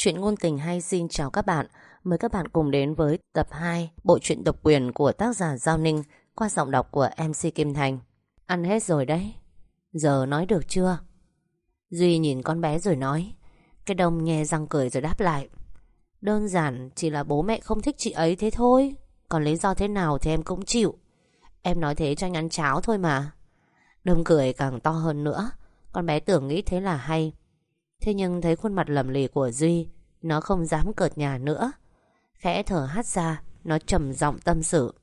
Chuyện ngôn tình hay xin chào các bạn. Mời các bạn cùng đến với tập 2 Bộ truyện độc quyền của tác giả Giao Ninh Qua giọng đọc của MC Kim Thành. Ăn hết rồi đấy. Giờ nói được chưa? Duy nhìn con bé rồi nói. Cái đông nghe răng cười rồi đáp lại. Đơn giản chỉ là bố mẹ không thích chị ấy thế thôi. Còn lý do thế nào thì em cũng chịu. Em nói thế cho anh ăn cháo thôi mà. Đông cười càng to hơn nữa. Con bé tưởng nghĩ thế là hay. Thế nhưng thấy khuôn mặt lầm lì của Duy, Nó không dám cợt nhà nữa. Khẽ thở hắt ra, Nó trầm giọng tâm sự.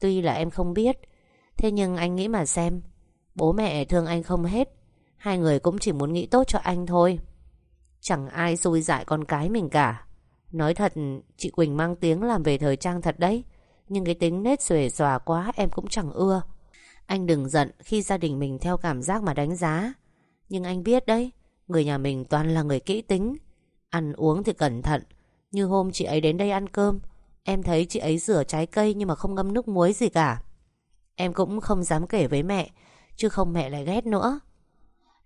Tuy là em không biết, Thế nhưng anh nghĩ mà xem. Bố mẹ thương anh không hết, Hai người cũng chỉ muốn nghĩ tốt cho anh thôi. Chẳng ai xui dại con cái mình cả. Nói thật, Chị Quỳnh mang tiếng làm về thời trang thật đấy, Nhưng cái tính nết xuề xòa quá Em cũng chẳng ưa. Anh đừng giận khi gia đình mình theo cảm giác mà đánh giá. Nhưng anh biết đấy Người nhà mình toàn là người kỹ tính. Ăn uống thì cẩn thận. Như hôm chị ấy đến đây ăn cơm Em thấy chị ấy rửa trái cây nhưng mà không ngâm nước muối gì cả. Em cũng không dám kể với mẹ Chứ không mẹ lại ghét nữa.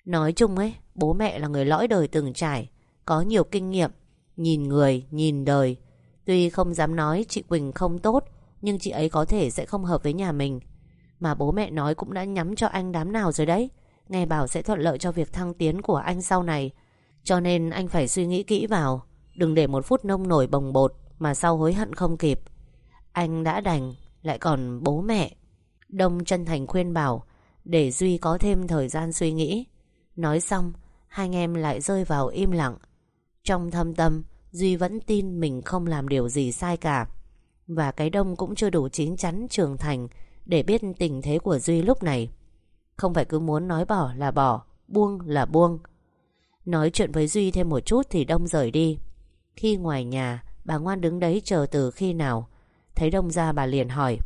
Nói chung ấy Bố mẹ là người lõi đời từng trải Có nhiều kinh nghiệm Nhìn người, nhìn đời. Tuy không dám nói chị Quỳnh không tốt Nhưng chị ấy có thể sẽ không hợp với nhà mình. Mà bố mẹ nói cũng đã nhắm cho anh đám nào rồi đấy. Nghe bảo sẽ thuận lợi cho việc thăng tiến của anh sau này. Cho nên anh phải suy nghĩ kỹ vào. Đừng để một phút nông nổi bồng bột Mà sau hối hận không kịp. Anh đã đành, Lại còn bố mẹ. Đông chân thành khuyên bảo, Để Duy có thêm thời gian suy nghĩ. Nói xong, Hai anh em lại rơi vào im lặng. Trong thâm tâm, Duy vẫn tin mình không làm điều gì sai cả. Và cái đông cũng chưa đủ chín chắn trưởng thành Để biết tình thế của Duy lúc này không phải cứ muốn nói bỏ là bỏ, Buông là buông. Nói chuyện với Duy thêm một chút thì Đông rời đi. Khi ngoài nhà, Bà ngoan đứng đấy chờ từ khi nào? Thấy Đông ra bà liền hỏi.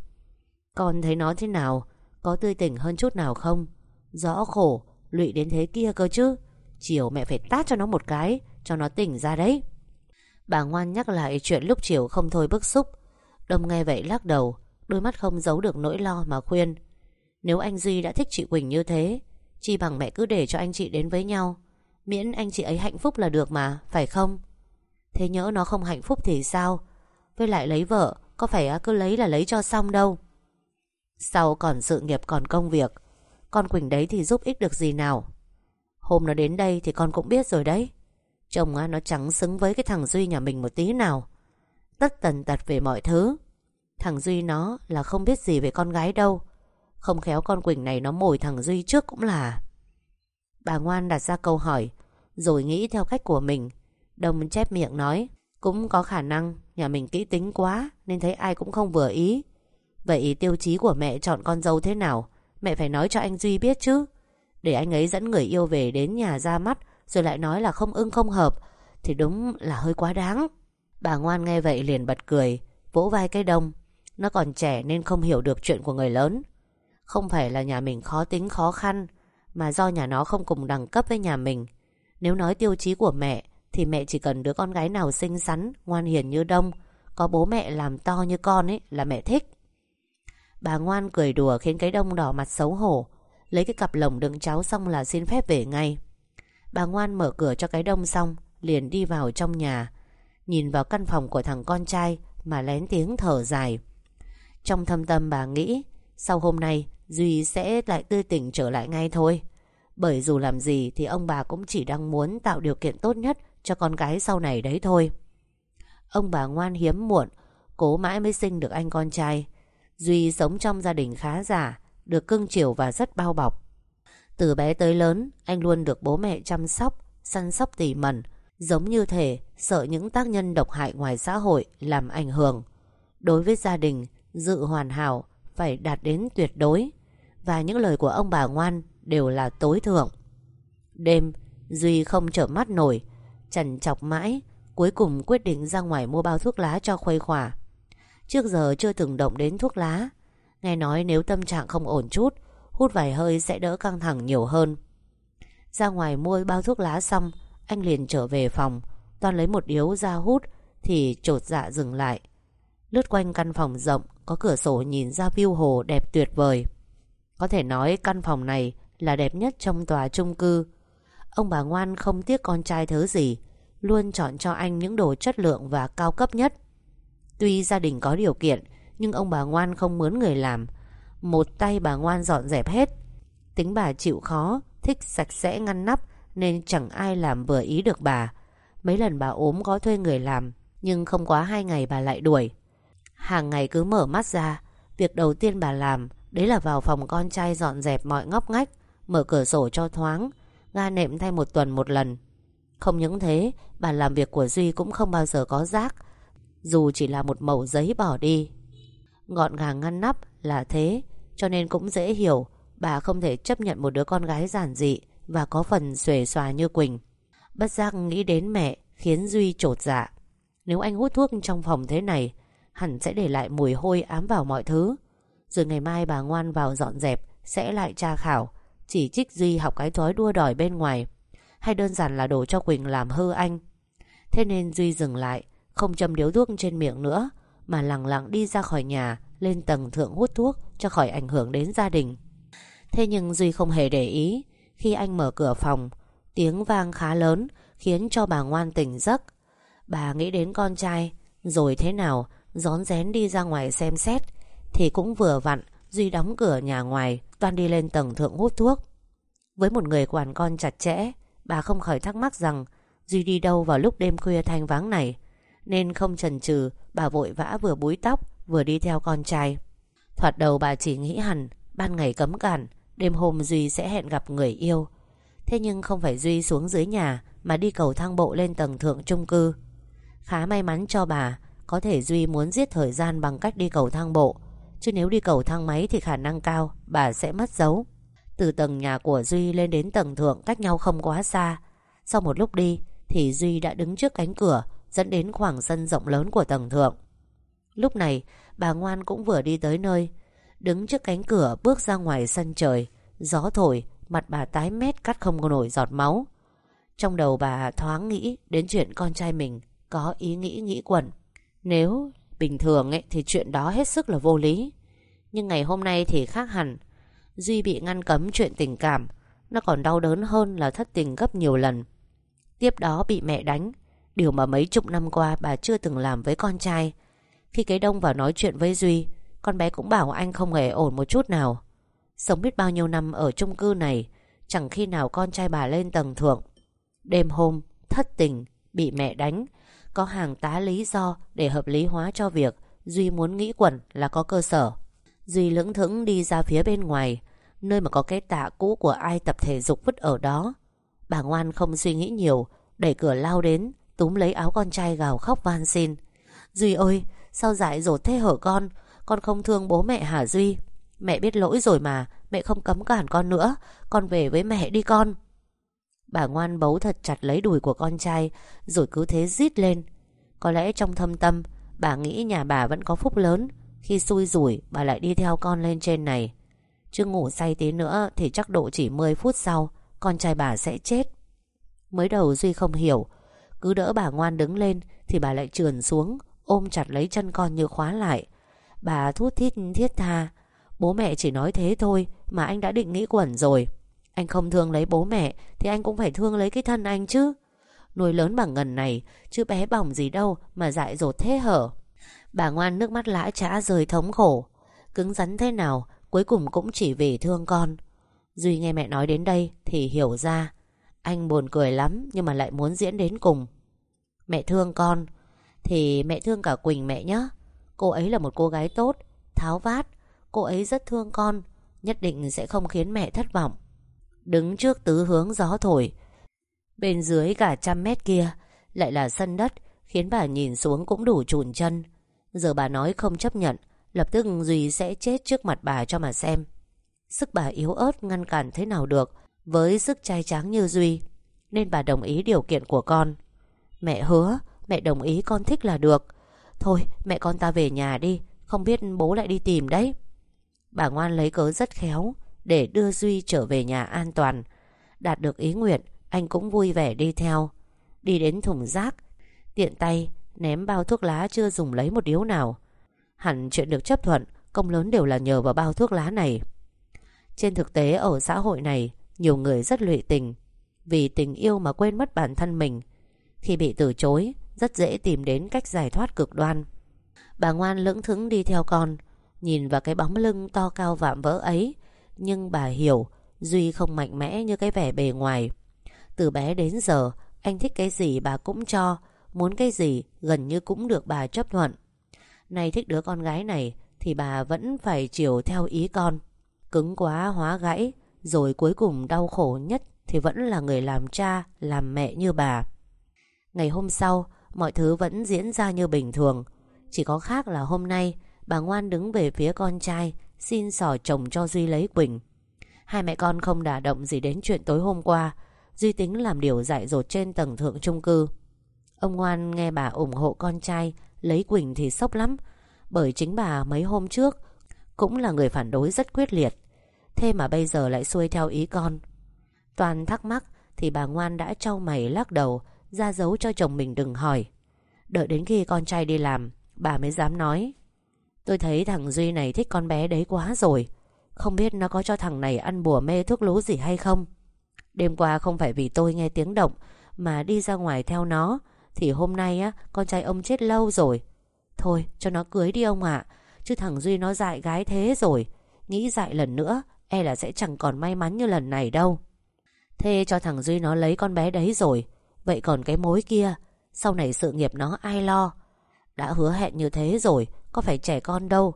Con thấy nó thế nào? Có tươi tỉnh hơn chút nào không? Rõ khổ, lụy đến thế kia cơ chứ. Chiều mẹ phải tát cho nó một cái, Cho nó tỉnh ra đấy. Bà ngoan nhắc lại chuyện lúc chiều không thôi bức xúc. Đông nghe vậy lắc đầu, Đôi mắt không giấu được nỗi lo mà khuyên nếu anh Duy đã thích chị Quỳnh như thế, Chi bằng mẹ cứ để cho anh chị đến với nhau. Miễn anh chị ấy hạnh phúc là được mà, Phải không? Thế nhỡ nó không hạnh phúc thì sao? Với lại lấy vợ, Có phải à, cứ lấy là lấy cho xong đâu? Sau còn sự nghiệp, còn công việc, Con Quỳnh đấy thì giúp ích được gì nào? Hôm nó đến đây thì con cũng biết rồi đấy. Chồng à, nó chẳng xứng với cái thằng Duy nhà mình một tí nào. Tất tần tật về mọi thứ. Thằng Duy nó là không biết gì về con gái đâu không khéo con Quỳnh này nó mồi thằng Duy trước cũng là. Bà ngoan đặt ra câu hỏi, Rồi nghĩ theo cách của mình. Đông chép miệng nói, Cũng có khả năng, nhà mình kỹ tính quá, Nên thấy ai cũng không vừa ý. Vậy tiêu chí của mẹ chọn con dâu thế nào? Mẹ phải nói cho anh Duy biết chứ. Để anh ấy dẫn người yêu về đến nhà ra mắt, Rồi lại nói là không ưng không hợp, Thì đúng là hơi quá đáng. Bà ngoan nghe vậy liền bật cười, Vỗ vai cái đông. Nó còn trẻ nên không hiểu được chuyện của người lớn không phải là nhà mình khó tính khó khăn, Mà do nhà nó không cùng đẳng cấp với nhà mình. Nếu nói tiêu chí của mẹ, Thì mẹ chỉ cần đứa con gái nào xinh xắn, Ngoan hiền như đông, Có bố mẹ làm to như con ấy là mẹ thích. Bà ngoan cười đùa khiến cái đông đỏ mặt xấu hổ, Lấy cái cặp lồng đựng cháu xong là xin phép về ngay. Bà ngoan mở cửa cho cái đông xong, Liền đi vào trong nhà, Nhìn vào căn phòng của thằng con trai Mà lén tiếng thở dài. Trong thâm tâm bà nghĩ, Sau hôm nay Duy sẽ lại tươi tỉnh trở lại ngay thôi. Bởi dù làm gì thì ông bà cũng chỉ đang muốn tạo điều kiện tốt nhất cho con gái sau này đấy thôi. Ông bà ngoan hiếm muộn, Cố mãi mới sinh được anh con trai. Duy sống trong gia đình khá giả, Được cưng chiều và rất bao bọc. Từ bé tới lớn, Anh luôn được bố mẹ chăm sóc, Săn sóc tỉ mẩn, Giống như thể sợ những tác nhân độc hại ngoài xã hội Làm ảnh hưởng. Đối với gia đình, Dự hoàn hảo phải đạt đến tuyệt đối, và những lời của ông bà ngoan Đều là tối thượng. Đêm, Duy không trở mắt nổi Trần chọc mãi, Cuối cùng quyết định ra ngoài mua bao thuốc lá cho khuây khỏa. Trước giờ chưa từng động đến thuốc lá, Nghe nói nếu tâm trạng không ổn chút, Hút vài hơi sẽ đỡ căng thẳng nhiều hơn. Ra ngoài mua bao thuốc lá xong, Anh liền trở về phòng, Toàn lấy một điếu ra hút Thì trột dạ dừng lại. Lướt quanh căn phòng rộng có cửa sổ nhìn ra view hồ đẹp tuyệt vời có thể nói căn phòng này là đẹp nhất trong tòa chung cư. Ông bà ngoan không tiếc con trai thứ gì. luôn chọn cho anh những đồ chất lượng và cao cấp nhất. Tuy gia đình có điều kiện, nhưng ông bà ngoan không mướn người làm. Một tay bà ngoan dọn dẹp hết. Tính bà chịu khó, thích sạch sẽ ngăn nắp, nên chẳng ai làm vừa ý được bà. Mấy lần bà ốm có thuê người làm, nhưng không quá hai ngày bà lại đuổi. Hàng ngày cứ mở mắt ra, việc đầu tiên bà làm đấy là vào phòng con trai dọn dẹp mọi ngóc ngách, mở cửa sổ cho thoáng, ga nệm thay một tuần một lần. Không những thế, bàn làm việc của Duy cũng không bao giờ có rác, dù chỉ là một mẩu giấy bỏ đi. Gọn gàng ngăn nắp là thế, cho nên cũng dễ hiểu bà không thể chấp nhận một đứa con gái giản dị và có phần xuề xòa như Quỳnh. Bất giác nghĩ đến mẹ khiến Duy trột dạ. Nếu anh hút thuốc trong phòng thế này, hẳn sẽ để lại mùi hôi ám vào mọi thứ. Rồi ngày mai bà ngoan vào dọn dẹp, sẽ lại tra khảo, chỉ trích Duy học cái thói đua đòi bên ngoài, hay đơn giản là đổ cho Quỳnh làm hư anh. Thế nên Duy dừng lại, không châm điếu thuốc trên miệng nữa, mà lặng lặng đi ra khỏi nhà, lên tầng thượng hút thuốc cho khỏi ảnh hưởng đến gia đình. Thế nhưng Duy không hề để ý, khi anh mở cửa phòng, tiếng vang khá lớn khiến cho bà ngoan tỉnh giấc. Bà nghĩ đến con trai, rồi thế nào, rón rén đi ra ngoài xem xét, thì cũng vừa vặn Duy đóng cửa nhà ngoài, toan đi lên tầng thượng hút thuốc. Với một người quản con chặt chẽ, bà không khỏi thắc mắc rằng Duy đi đâu vào lúc đêm khuya thanh vắng này, nên không chần chừ, bà vội vã vừa búi tóc, vừa đi theo con trai. Thoạt đầu bà chỉ nghĩ hẳn, ban ngày cấm cản, đêm hôm Duy sẽ hẹn gặp người yêu. Thế nhưng không phải Duy xuống dưới nhà, mà đi cầu thang bộ lên tầng thượng chung cư. Khá may mắn cho bà, có thể Duy muốn giết thời gian bằng cách đi cầu thang bộ, Chứ nếu đi cầu thang máy thì khả năng cao Bà sẽ mất dấu. Từ tầng nhà của Duy lên đến tầng thượng Cách nhau không quá xa. Sau một lúc đi thì Duy đã đứng trước cánh cửa Dẫn đến khoảng sân rộng lớn của tầng thượng. Lúc này bà ngoan cũng vừa đi tới nơi. Đứng trước cánh cửa bước ra ngoài sân trời. Gió thổi Mặt bà tái mét cắt không nổi giọt máu. Trong đầu bà thoáng nghĩ Đến chuyện con trai mình Có ý nghĩ nghĩ quẩn. Nếu Bình thường ấy, thì chuyện đó hết sức là vô lý. Nhưng ngày hôm nay thì khác hẳn. Duy bị ngăn cấm chuyện tình cảm Nó còn đau đớn hơn là thất tình gấp nhiều lần. Tiếp đó bị mẹ đánh Điều mà mấy chục năm qua bà chưa từng làm với con trai. Khi cái đông vào nói chuyện với Duy Con bé cũng bảo anh không hề ổn một chút nào. Sống biết bao nhiêu năm ở chung cư này Chẳng khi nào con trai bà lên tầng thượng. Đêm hôm Thất tình Bị mẹ đánh có hàng tá lý do để hợp lý hóa cho việc Duy muốn nghĩ quẩn là có cơ sở. Duy lững thững đi ra phía bên ngoài, nơi mà có cái tạ cũ của ai tập thể dục vứt ở đó. Bà ngoan không suy nghĩ nhiều, đẩy cửa lao đến, túm lấy áo con trai gào khóc van xin. Duy ơi, sao dại dột thế hở con? Con không thương bố mẹ hả Duy? Mẹ biết lỗi rồi mà, mẹ không cấm cản con nữa. Con về với mẹ đi con. Bà ngoan bấu thật chặt lấy đùi của con trai, Rồi cứ thế rít lên. Có lẽ trong thâm tâm, Bà nghĩ nhà bà vẫn có phúc lớn. Khi xui rủi, bà lại đi theo con lên trên này. Chứ ngủ say tí nữa Thì chắc độ chỉ 10 phút sau, Con trai bà sẽ chết. Mới đầu Duy không hiểu. Cứ đỡ bà ngoan đứng lên Thì bà lại trườn xuống, Ôm chặt lấy chân con như khóa lại. Bà thút thít thiết tha. Bố mẹ chỉ nói thế thôi Mà anh đã định nghĩ quẩn rồi anh không thương lấy bố mẹ, Thì anh cũng phải thương lấy cái thân anh chứ. Nuôi lớn bằng ngần này, Chứ bé bỏng gì đâu mà dại dột thế hở. Bà ngoan nước mắt lã trã rơi thống khổ. Cứng rắn thế nào, Cuối cùng cũng chỉ vì thương con. Duy nghe mẹ nói đến đây Thì hiểu ra. Anh buồn cười lắm Nhưng mà lại muốn diễn đến cùng. Mẹ thương con, Thì mẹ thương cả Quỳnh mẹ nhé Cô ấy là một cô gái tốt, Tháo vát. Cô ấy rất thương con, Nhất định sẽ không khiến mẹ thất vọng. Đứng trước tứ hướng gió thổi. Bên dưới cả trăm mét kia Lại là sân đất, Khiến bà nhìn xuống cũng đủ chùn chân. Giờ bà nói không chấp nhận, Lập tức Duy sẽ chết trước mặt bà cho mà xem. Sức bà yếu ớt ngăn cản thế nào được, Với sức trai tráng như Duy, Nên bà đồng ý điều kiện của con. Mẹ hứa, Mẹ đồng ý con thích là được. Thôi, mẹ con ta về nhà đi, Không biết bố lại đi tìm đấy. Bà ngoan lấy cớ rất khéo để đưa Duy trở về nhà an toàn. Đạt được ý nguyện, anh cũng vui vẻ đi theo. Đi đến thùng rác, tiện tay ném bao thuốc lá chưa dùng lấy một điếu nào. Hẳn chuyện được chấp thuận, công lớn đều là nhờ vào bao thuốc lá này. Trên thực tế ở xã hội này, nhiều người rất lụy tình. Vì tình yêu mà quên mất bản thân mình. Khi bị từ chối Rất dễ tìm đến cách giải thoát cực đoan Bà ngoan lững thững đi theo con Nhìn vào cái bóng lưng to cao vạm vỡ ấy nhưng bà hiểu, Duy không mạnh mẽ như cái vẻ bề ngoài. Từ bé đến giờ, Anh thích cái gì bà cũng cho, Muốn cái gì gần như cũng được bà chấp thuận. Nay thích đứa con gái này Thì bà vẫn phải chiều theo ý con. Cứng quá hóa gãy, Rồi cuối cùng đau khổ nhất Thì vẫn là người làm cha, Làm mẹ như bà. Ngày hôm sau, Mọi thứ vẫn diễn ra như bình thường. Chỉ có khác là hôm nay, Bà ngoan đứng về phía con trai Xin sỏ chồng cho Duy lấy Quỳnh. Hai mẹ con không đả động gì đến chuyện tối hôm qua. Duy tính làm điều dại dột trên tầng thượng chung cư. Ông ngoan nghe bà ủng hộ con trai, Lấy Quỳnh thì sốc lắm. Bởi chính bà mấy hôm trước Cũng là người phản đối rất quyết liệt. Thế mà bây giờ lại xuôi theo ý con. Toàn thắc mắc Thì bà ngoan đã trao mày lắc đầu, Ra dấu cho chồng mình đừng hỏi. Đợi đến khi con trai đi làm, Bà mới dám nói. Tôi thấy thằng Duy này thích con bé đấy quá rồi. Không biết nó có cho thằng này ăn bùa mê thuốc lú gì hay không? Đêm qua không phải vì tôi nghe tiếng động, Mà đi ra ngoài theo nó, Thì hôm nay á, con trai ông chết lâu rồi. Thôi, cho nó cưới đi ông ạ. Chứ thằng Duy nó dại gái thế rồi. Nghĩ dại lần nữa E là sẽ chẳng còn may mắn như lần này đâu. Thế cho thằng Duy nó lấy con bé đấy rồi. Vậy còn cái mối kia? Sau này sự nghiệp nó ai lo? Đã hứa hẹn như thế rồi, Có phải trẻ con đâu.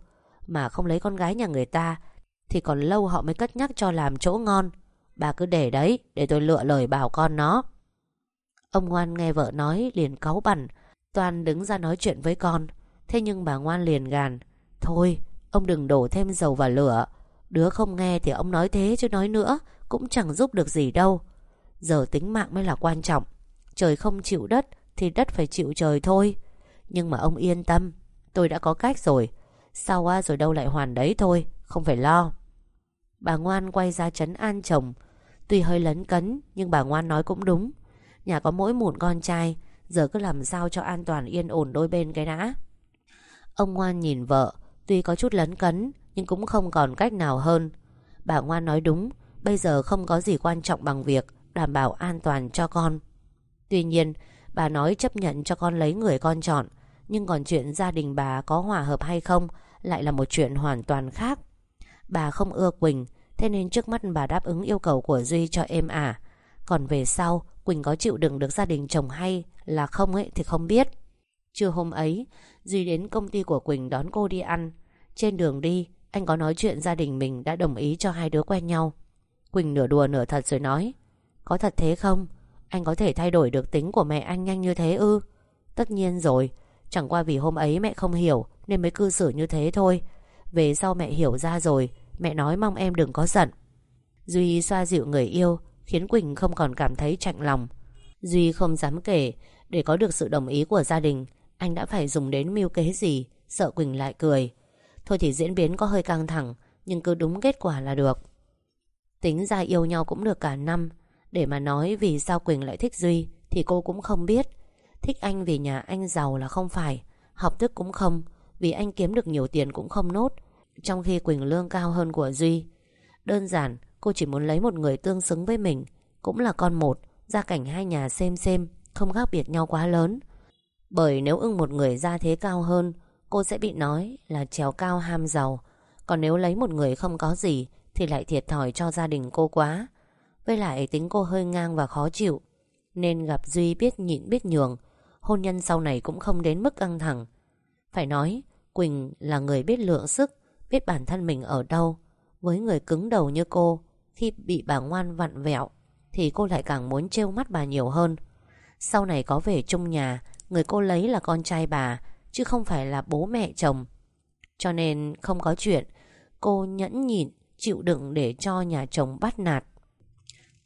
Mà không lấy con gái nhà người ta, Thì còn lâu họ mới cất nhắc cho làm chỗ ngon. Bà cứ để đấy, Để tôi lựa lời bảo con nó. Ông ngoan nghe vợ nói, liền cáu bẩn. Toàn đứng ra nói chuyện với con. Thế nhưng bà ngoan liền gàn, Thôi, ông đừng đổ thêm dầu vào lửa. Đứa không nghe thì ông nói thế chứ nói nữa, Cũng chẳng giúp được gì đâu. Giờ tính mạng mới là quan trọng. Trời không chịu đất Thì đất phải chịu trời thôi. Nhưng mà ông yên tâm, Tôi đã có cách rồi. Sau á, rồi đâu lại hoàn đấy thôi, Không phải lo. Bà ngoan quay ra chấn an chồng. Tuy hơi lấn cấn, Nhưng bà ngoan nói cũng đúng. Nhà có mỗi một con trai, Giờ cứ làm sao cho an toàn, yên ổn đôi bên cái đã. Ông ngoan nhìn vợ, Tuy có chút lấn cấn, Nhưng cũng không còn cách nào hơn. Bà ngoan nói đúng, Bây giờ không có gì quan trọng bằng việc Đảm bảo an toàn cho con. Tuy nhiên, bà nói chấp nhận cho con lấy người con chọn nhưng còn chuyện gia đình bà có hòa hợp hay không Lại là một chuyện hoàn toàn khác. Bà không ưa Quỳnh, Thế nên trước mắt bà đáp ứng yêu cầu của Duy cho êm ả à. Còn về sau, Quỳnh có chịu đựng được gia đình chồng hay Là không ấy thì không biết. Trưa hôm ấy, Duy đến công ty của Quỳnh đón cô đi ăn. Trên đường đi, Anh có nói chuyện gia đình mình đã đồng ý cho hai đứa quen nhau. Quỳnh nửa đùa nửa thật rồi nói, Có thật thế không? Anh có thể thay đổi được tính của mẹ anh nhanh như thế ư? Tất nhiên rồi Chẳng qua vì hôm ấy mẹ không hiểu, Nên mới cư xử như thế thôi. Về sau mẹ hiểu ra rồi, Mẹ nói mong em đừng có giận. Duy xoa dịu người yêu, Khiến Quỳnh không còn cảm thấy chạnh lòng. Duy không dám kể, Để có được sự đồng ý của gia đình, Anh đã phải dùng đến mưu kế gì, Sợ Quỳnh lại cười. Thôi thì diễn biến có hơi căng thẳng, Nhưng cứ đúng kết quả là được. Tính ra yêu nhau cũng được cả năm, Để mà nói vì sao Quỳnh lại thích Duy Thì cô cũng không biết. Thích anh vì nhà anh giàu là không phải, Học thức cũng không, Vì anh kiếm được nhiều tiền cũng không nốt, Trong khi Quỳnh lương cao hơn của Duy. Đơn giản, cô chỉ muốn lấy một người tương xứng với mình, Cũng là con một Gia cảnh hai nhà xem xem, Không khác biệt nhau quá lớn. Bởi nếu ưng một người gia thế cao hơn, Cô sẽ bị nói là trèo cao ham giàu. Còn nếu lấy một người không có gì, Thì lại thiệt thòi cho gia đình cô quá. Với lại tính cô hơi ngang và khó chịu, Nên gặp Duy biết nhịn biết nhường Hôn nhân sau này cũng không đến mức căng thẳng. Phải nói, Quỳnh là người biết lượng sức, Biết bản thân mình ở đâu. Với người cứng đầu như cô, Khi bị bà ngoan vặn vẹo, Thì cô lại càng muốn trêu mắt bà nhiều hơn. Sau này có về chung nhà, Người cô lấy là con trai bà, Chứ không phải là bố mẹ chồng. Cho nên không có chuyện, Cô nhẫn nhịn, Chịu đựng để cho nhà chồng bắt nạt.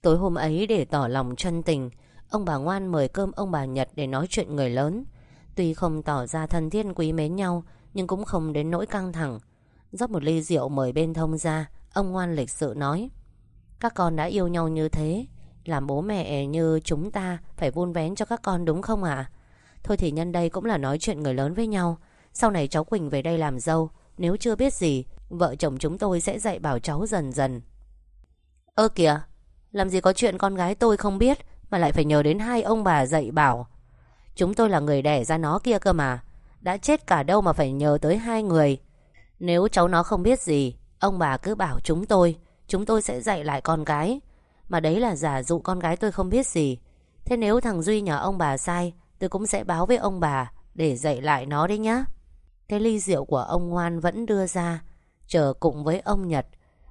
Tối hôm ấy để tỏ lòng chân tình Ông bà ngoan mời cơm ông bà Nhật Để nói chuyện người lớn. Tuy không tỏ ra thân thiết quý mến nhau, Nhưng cũng không đến nỗi căng thẳng. Rót một ly rượu mời bên thông ra, Ông ngoan lịch sự nói. Các con đã yêu nhau như thế, Làm bố mẹ như chúng ta Phải vun vén cho các con đúng không ạ? Thôi thì nhân đây cũng là nói chuyện người lớn với nhau. Sau này cháu Quỳnh về đây làm dâu, Nếu chưa biết gì, Vợ chồng chúng tôi sẽ dạy bảo cháu dần dần. Ơ kìa, Làm gì có chuyện con gái tôi không biết? Mà lại phải nhờ đến hai ông bà dạy bảo. Chúng tôi là người đẻ ra nó kia cơ mà. Đã chết cả đâu mà phải nhờ tới hai người. Nếu cháu nó không biết gì, Ông bà cứ bảo chúng tôi. Chúng tôi sẽ dạy lại con gái. Mà đấy là giả dụ con gái tôi không biết gì. Thế nếu thằng Duy nhờ ông bà sai, Tôi cũng sẽ báo với ông bà Để dạy lại nó đấy nhá. Cái ly rượu của ông Ngoan vẫn đưa ra, Chờ cùng với ông Nhật.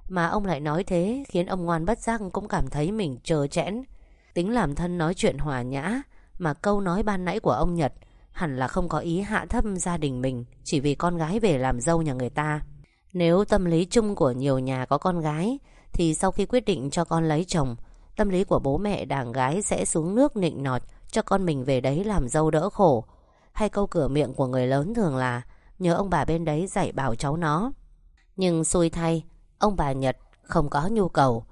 Mà ông lại nói thế, Khiến ông Ngoan bất giác cũng cảm thấy mình chờ chẽn Tính làm thân nói chuyện hòa nhã, Mà câu nói ban nãy của ông Nhật Hẳn là không có ý hạ thấp gia đình mình Chỉ vì con gái về làm dâu nhà người ta. Nếu tâm lý chung của nhiều nhà có con gái, Thì sau khi quyết định cho con lấy chồng, Tâm lý của bố mẹ đàng gái sẽ xuống nước nịnh nọt Cho con mình về đấy làm dâu đỡ khổ. Hay câu cửa miệng của người lớn thường là Nhớ ông bà bên đấy dạy bảo cháu nó. Nhưng xui thay, Ông bà Nhật không có nhu cầu.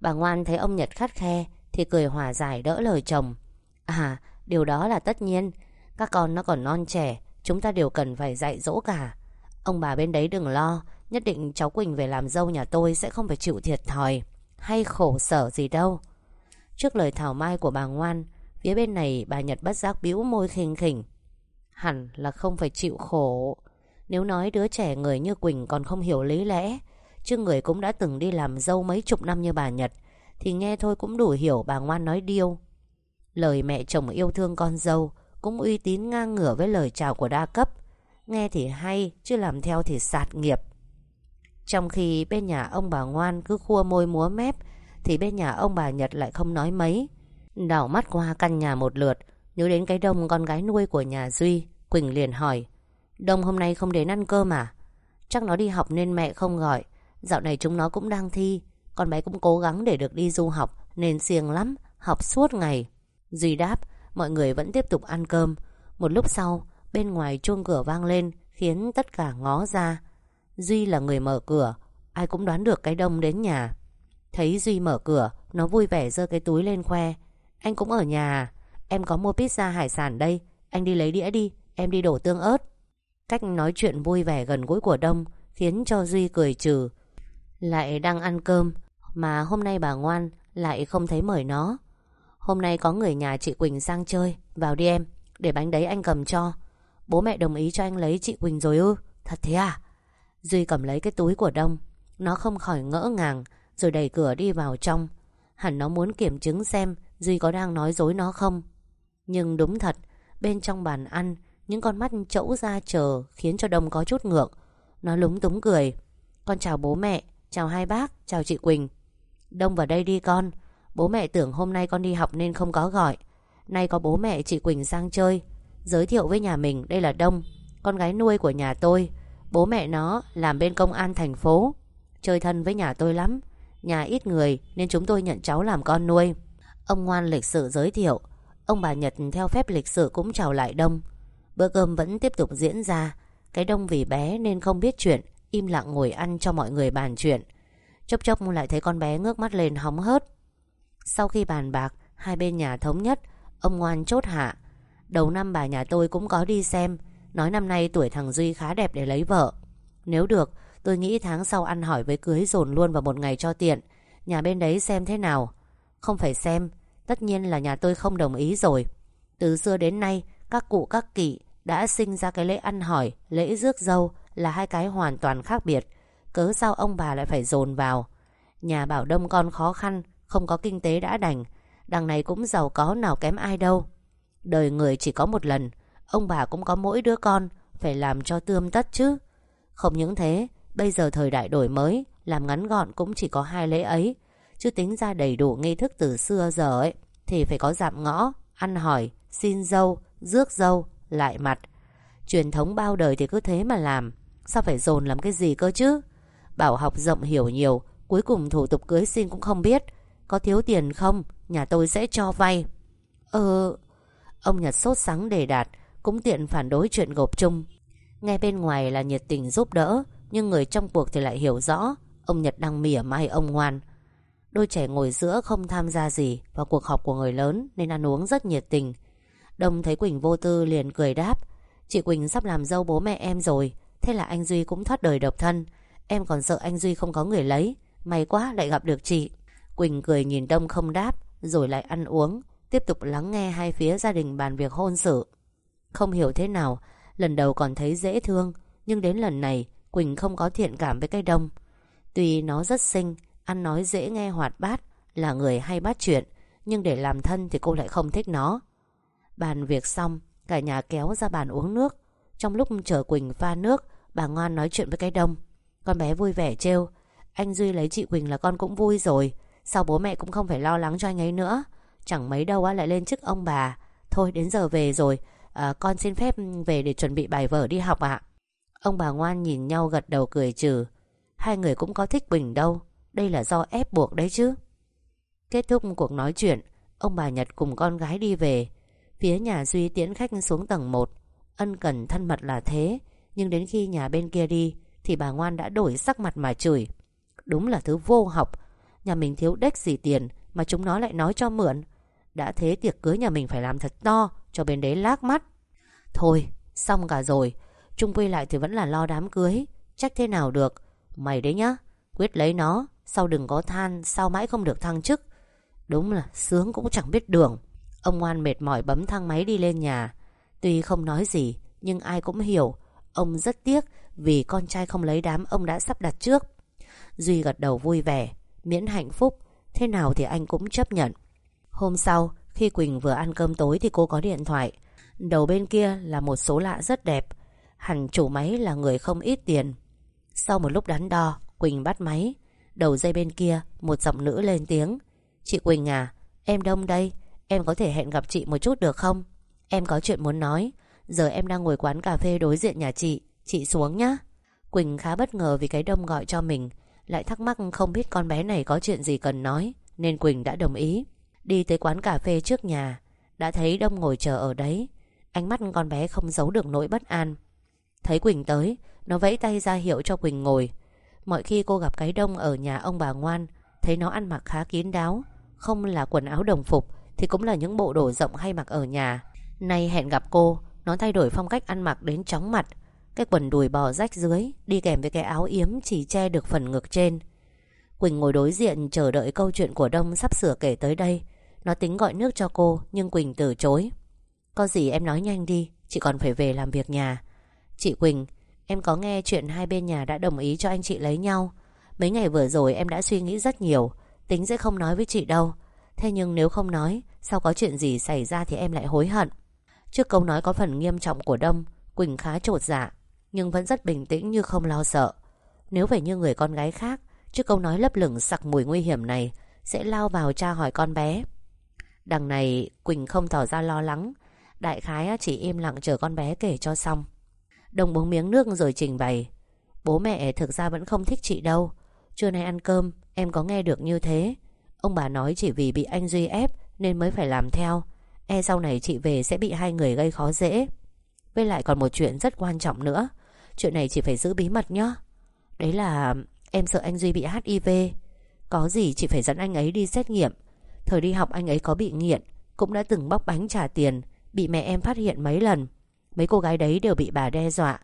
Bà ngoan thấy ông Nhật khắt khe thì cười hòa giải đỡ lời chồng. À điều đó là tất nhiên. Các con nó còn non trẻ, Chúng ta đều cần phải dạy dỗ cả. Ông bà bên đấy đừng lo, Nhất định cháu Quỳnh về làm dâu nhà tôi Sẽ không phải chịu thiệt thòi, Hay khổ sở gì đâu. Trước lời thảo mai của bà ngoan, Phía bên này bà Nhật bất giác bĩu môi khinh khỉnh. Hẳn là không phải chịu khổ. Nếu nói đứa trẻ người như Quỳnh còn không hiểu lý lẽ, Chứ người cũng đã từng đi làm dâu mấy chục năm như bà Nhật thì nghe thôi cũng đủ hiểu bà ngoan nói điêu. Lời mẹ chồng yêu thương con dâu Cũng uy tín ngang ngửa với lời chào của đa cấp. Nghe thì hay, Chứ làm theo thì sạt nghiệp. Trong khi bên nhà ông bà ngoan cứ khua môi múa mép, Thì bên nhà ông bà Nhật lại không nói mấy. Đảo mắt qua căn nhà một lượt, Nhớ đến cái đông con gái nuôi của nhà Duy, Quỳnh liền hỏi, Đông hôm nay không đến ăn cơm à? Chắc nó đi học nên mẹ không gọi, Dạo này chúng nó cũng đang thi. Con bé cũng cố gắng để được đi du học, Nên siêng lắm, Học suốt ngày. Duy đáp, Mọi người vẫn tiếp tục ăn cơm. Một lúc sau, Bên ngoài chuông cửa vang lên, Khiến tất cả ngó ra. Duy là người mở cửa, Ai cũng đoán được cái đông đến nhà. Thấy Duy mở cửa, Nó vui vẻ giơ cái túi lên khoe. Anh cũng ở nhà à? Em có mua pizza hải sản đây. Anh đi lấy đĩa đi, Em đi đổ tương ớt. Cách nói chuyện vui vẻ gần gũi của Đông Khiến cho Duy cười trừ. Lại đang ăn cơm mà hôm nay bà ngoan, Lại không thấy mời nó. Hôm nay có người nhà chị Quỳnh sang chơi, Vào đi em, Để bánh đấy anh cầm cho. Bố mẹ đồng ý cho anh lấy chị Quỳnh rồi ư, Thật thế à? Duy cầm lấy cái túi của Đông, Nó không khỏi ngỡ ngàng, Rồi đẩy cửa đi vào trong. Hẳn nó muốn kiểm chứng xem Duy có đang nói dối nó không. Nhưng đúng thật, Bên trong bàn ăn, Những con mắt trẫu ra chờ Khiến cho Đông có chút ngượng. Nó lúng túng cười. Con chào bố mẹ, Chào hai bác, Chào chị Quỳnh. Đông vào đây đi con. Bố mẹ tưởng hôm nay con đi học nên không có gọi. Nay có bố mẹ chị Quỳnh sang chơi. Giới thiệu với nhà mình, đây là Đông, Con gái nuôi của nhà tôi. Bố mẹ nó làm bên công an thành phố. Chơi thân với nhà tôi lắm. Nhà ít người nên chúng tôi nhận cháu làm con nuôi. Ông ngoan lịch sự giới thiệu. Ông bà Nhật theo phép lịch sự cũng chào lại Đông. Bữa cơm vẫn tiếp tục diễn ra. Cái Đông vì bé nên không biết chuyện, Im lặng ngồi ăn cho mọi người bàn chuyện. Chốc chốc lại thấy con bé ngước mắt lên hóng hớt. Sau khi bàn bạc, Hai bên nhà thống nhất, Ông ngoan chốt hạ. Đầu năm bà nhà tôi cũng có đi xem. Nói năm nay tuổi thằng Duy khá đẹp để lấy vợ. Nếu được, Tôi nghĩ tháng sau ăn hỏi với cưới dồn luôn vào một ngày cho tiện. Nhà bên đấy xem thế nào? Không phải xem, Tất nhiên là nhà tôi không đồng ý rồi. Từ xưa đến nay, Các cụ, các kỵ đã sinh ra cái lễ ăn hỏi, Lễ rước dâu Là hai cái hoàn toàn khác biệt. Cớ sao ông bà lại phải dồn vào? Nhà bảo đông con khó khăn Không có kinh tế đã đành Đằng này cũng giàu có nào kém ai đâu. Đời người chỉ có một lần Ông bà cũng có mỗi đứa con Phải làm cho tươm tất chứ. Không những thế Bây giờ thời đại đổi mới Làm ngắn gọn cũng chỉ có hai lễ ấy. Chứ tính ra đầy đủ nghi thức từ xưa giờ ấy Thì phải có dạm ngõ Ăn hỏi, xin dâu, rước dâu Lại mặt. Truyền thống bao đời thì cứ thế mà làm Sao phải dồn làm cái gì cơ chứ? Bảo học rộng hiểu nhiều, Cuối cùng thủ tục cưới xin cũng không biết. Có thiếu tiền không? Nhà tôi sẽ cho vay. Ờ Ông Nhật sốt sắng đề đạt, Cũng tiện phản đối chuyện gộp chung. Nghe bên ngoài là nhiệt tình giúp đỡ, Nhưng người trong cuộc thì lại hiểu rõ. Ông Nhật đang mỉa mai ông ngoan. Đôi trẻ ngồi giữa không tham gia gì Vào cuộc họp của người lớn Nên ăn uống rất nhiệt tình. Đông thấy Quỳnh vô tư liền cười đáp, Chị Quỳnh sắp làm dâu bố mẹ em rồi, Thế là anh Duy cũng thoát đời độc thân. Em còn sợ anh Duy không có người lấy. May quá lại gặp được chị. Quỳnh cười nhìn Đông không đáp, Rồi lại ăn uống, Tiếp tục lắng nghe hai phía gia đình bàn việc hôn sự. Không hiểu thế nào, Lần đầu còn thấy dễ thương, Nhưng đến lần này, Quỳnh không có thiện cảm với cây đông. Tuy nó rất xinh, Ăn nói dễ nghe hoạt bát, Là người hay bắt chuyện, Nhưng để làm thân thì cô lại không thích nó. Bàn việc xong, Cả nhà kéo ra bàn uống nước. Trong lúc chờ Quỳnh pha nước, Bà ngoan nói chuyện với cái đông. Con bé vui vẻ trêu Anh Duy lấy chị Quỳnh là con cũng vui rồi Sao bố mẹ cũng không phải lo lắng cho anh ấy nữa? Chẳng mấy đâu á lại lên chức ông bà. Thôi đến giờ về rồi à, Con xin phép về để chuẩn bị bài vở đi học ạ. Ông bà ngoan nhìn nhau gật đầu cười trừ Hai người cũng có thích Quỳnh đâu Đây là do ép buộc đấy chứ. Kết thúc cuộc nói chuyện Ông bà Nhật cùng con gái đi về. Phía nhà Duy tiễn khách xuống tầng 1 Ân cần thân mật là thế Nhưng đến khi nhà bên kia đi thì bà ngoan đã đổi sắc mặt mà chửi. Đúng là thứ vô học. Nhà mình thiếu đếch gì tiền Mà chúng nó lại nói cho mượn. Đã thế tiệc cưới nhà mình phải làm thật to, Cho bên đấy lác mắt. Thôi, xong cả rồi. Trung quy lại thì vẫn là lo đám cưới. Trách thế nào được? Mày đấy nhá, Quyết lấy nó, Sau đừng có than, Sao mãi không được thăng chức. Đúng là sướng cũng chẳng biết đường. Ông ngoan mệt mỏi bấm thang máy đi lên nhà. Tuy không nói gì, Nhưng ai cũng hiểu, Ông rất tiếc vì con trai không lấy đám ông đã sắp đặt trước. Duy gật đầu vui vẻ, Miễn hạnh phúc, Thế nào thì anh cũng chấp nhận. Hôm sau, Khi Quỳnh vừa ăn cơm tối Thì cô có điện thoại. Đầu bên kia là một số lạ rất đẹp, Hẳn chủ máy là người không ít tiền. Sau một lúc đắn đo, Quỳnh bắt máy. Đầu dây bên kia, Một giọng nữ lên tiếng. Chị Quỳnh à Em đông đây, Em có thể hẹn gặp chị một chút được không? Em có chuyện muốn nói, Giờ em đang ngồi quán cà phê đối diện nhà chị. Chị xuống nhá. Quỳnh khá bất ngờ vì cái đông gọi cho mình, Lại thắc mắc không biết con bé này có chuyện gì cần nói, Nên Quỳnh đã đồng ý. Đi tới quán cà phê trước nhà, Đã thấy đông ngồi chờ ở đấy. Ánh mắt con bé không giấu được nỗi bất an. Thấy Quỳnh tới, Nó vẫy tay ra hiệu cho Quỳnh ngồi. Mọi khi cô gặp cái đông ở nhà ông bà ngoan, Thấy nó ăn mặc khá kín đáo, Không là quần áo đồng phục, Thì cũng là những bộ đồ rộng hay mặc ở nhà. Nay hẹn gặp cô, Nó thay đổi phong cách ăn mặc đến chóng mặt. Cái quần đùi bò rách dưới, Đi kèm với cái áo yếm chỉ che được phần ngực trên. Quỳnh ngồi đối diện Chờ đợi câu chuyện của Đông sắp sửa kể tới đây. Nó tính gọi nước cho cô, Nhưng Quỳnh từ chối. Có gì em nói nhanh đi, Chị còn phải về làm việc nhà. Chị Quỳnh, Em có nghe chuyện hai bên nhà đã đồng ý cho anh chị lấy nhau. Mấy ngày vừa rồi em đã suy nghĩ rất nhiều, Tính sẽ không nói với chị đâu. Thế nhưng nếu không nói, Sau có chuyện gì xảy ra thì em lại hối hận. Trước câu nói có phần nghiêm trọng của Đông, Quỳnh khá trột dạ. Nhưng vẫn rất bình tĩnh như không lo sợ. Nếu phải như người con gái khác Chứ câu nói lấp lửng sặc mùi nguy hiểm này, Sẽ lao vào tra hỏi con bé. Đằng này, Quỳnh không tỏ ra lo lắng. Đại khái chỉ im lặng chờ con bé kể cho xong. Đồng uống miếng nước rồi trình bày. Bố mẹ thực ra vẫn không thích chị đâu. Trưa nay ăn cơm, Em có nghe được như thế. Ông bà nói chỉ vì bị anh Duy ép Nên mới phải làm theo. E sau này chị về sẽ bị hai người gây khó dễ. Với lại còn một chuyện rất quan trọng nữa. Chuyện này chị phải giữ bí mật nhá. Đấy là em sợ anh Duy bị HIV Có gì chị phải dẫn anh ấy đi xét nghiệm. Thời đi học anh ấy có bị nghiện Cũng đã từng bóc bánh trả tiền Bị mẹ em phát hiện mấy lần. Mấy cô gái đấy đều bị bà đe dọa.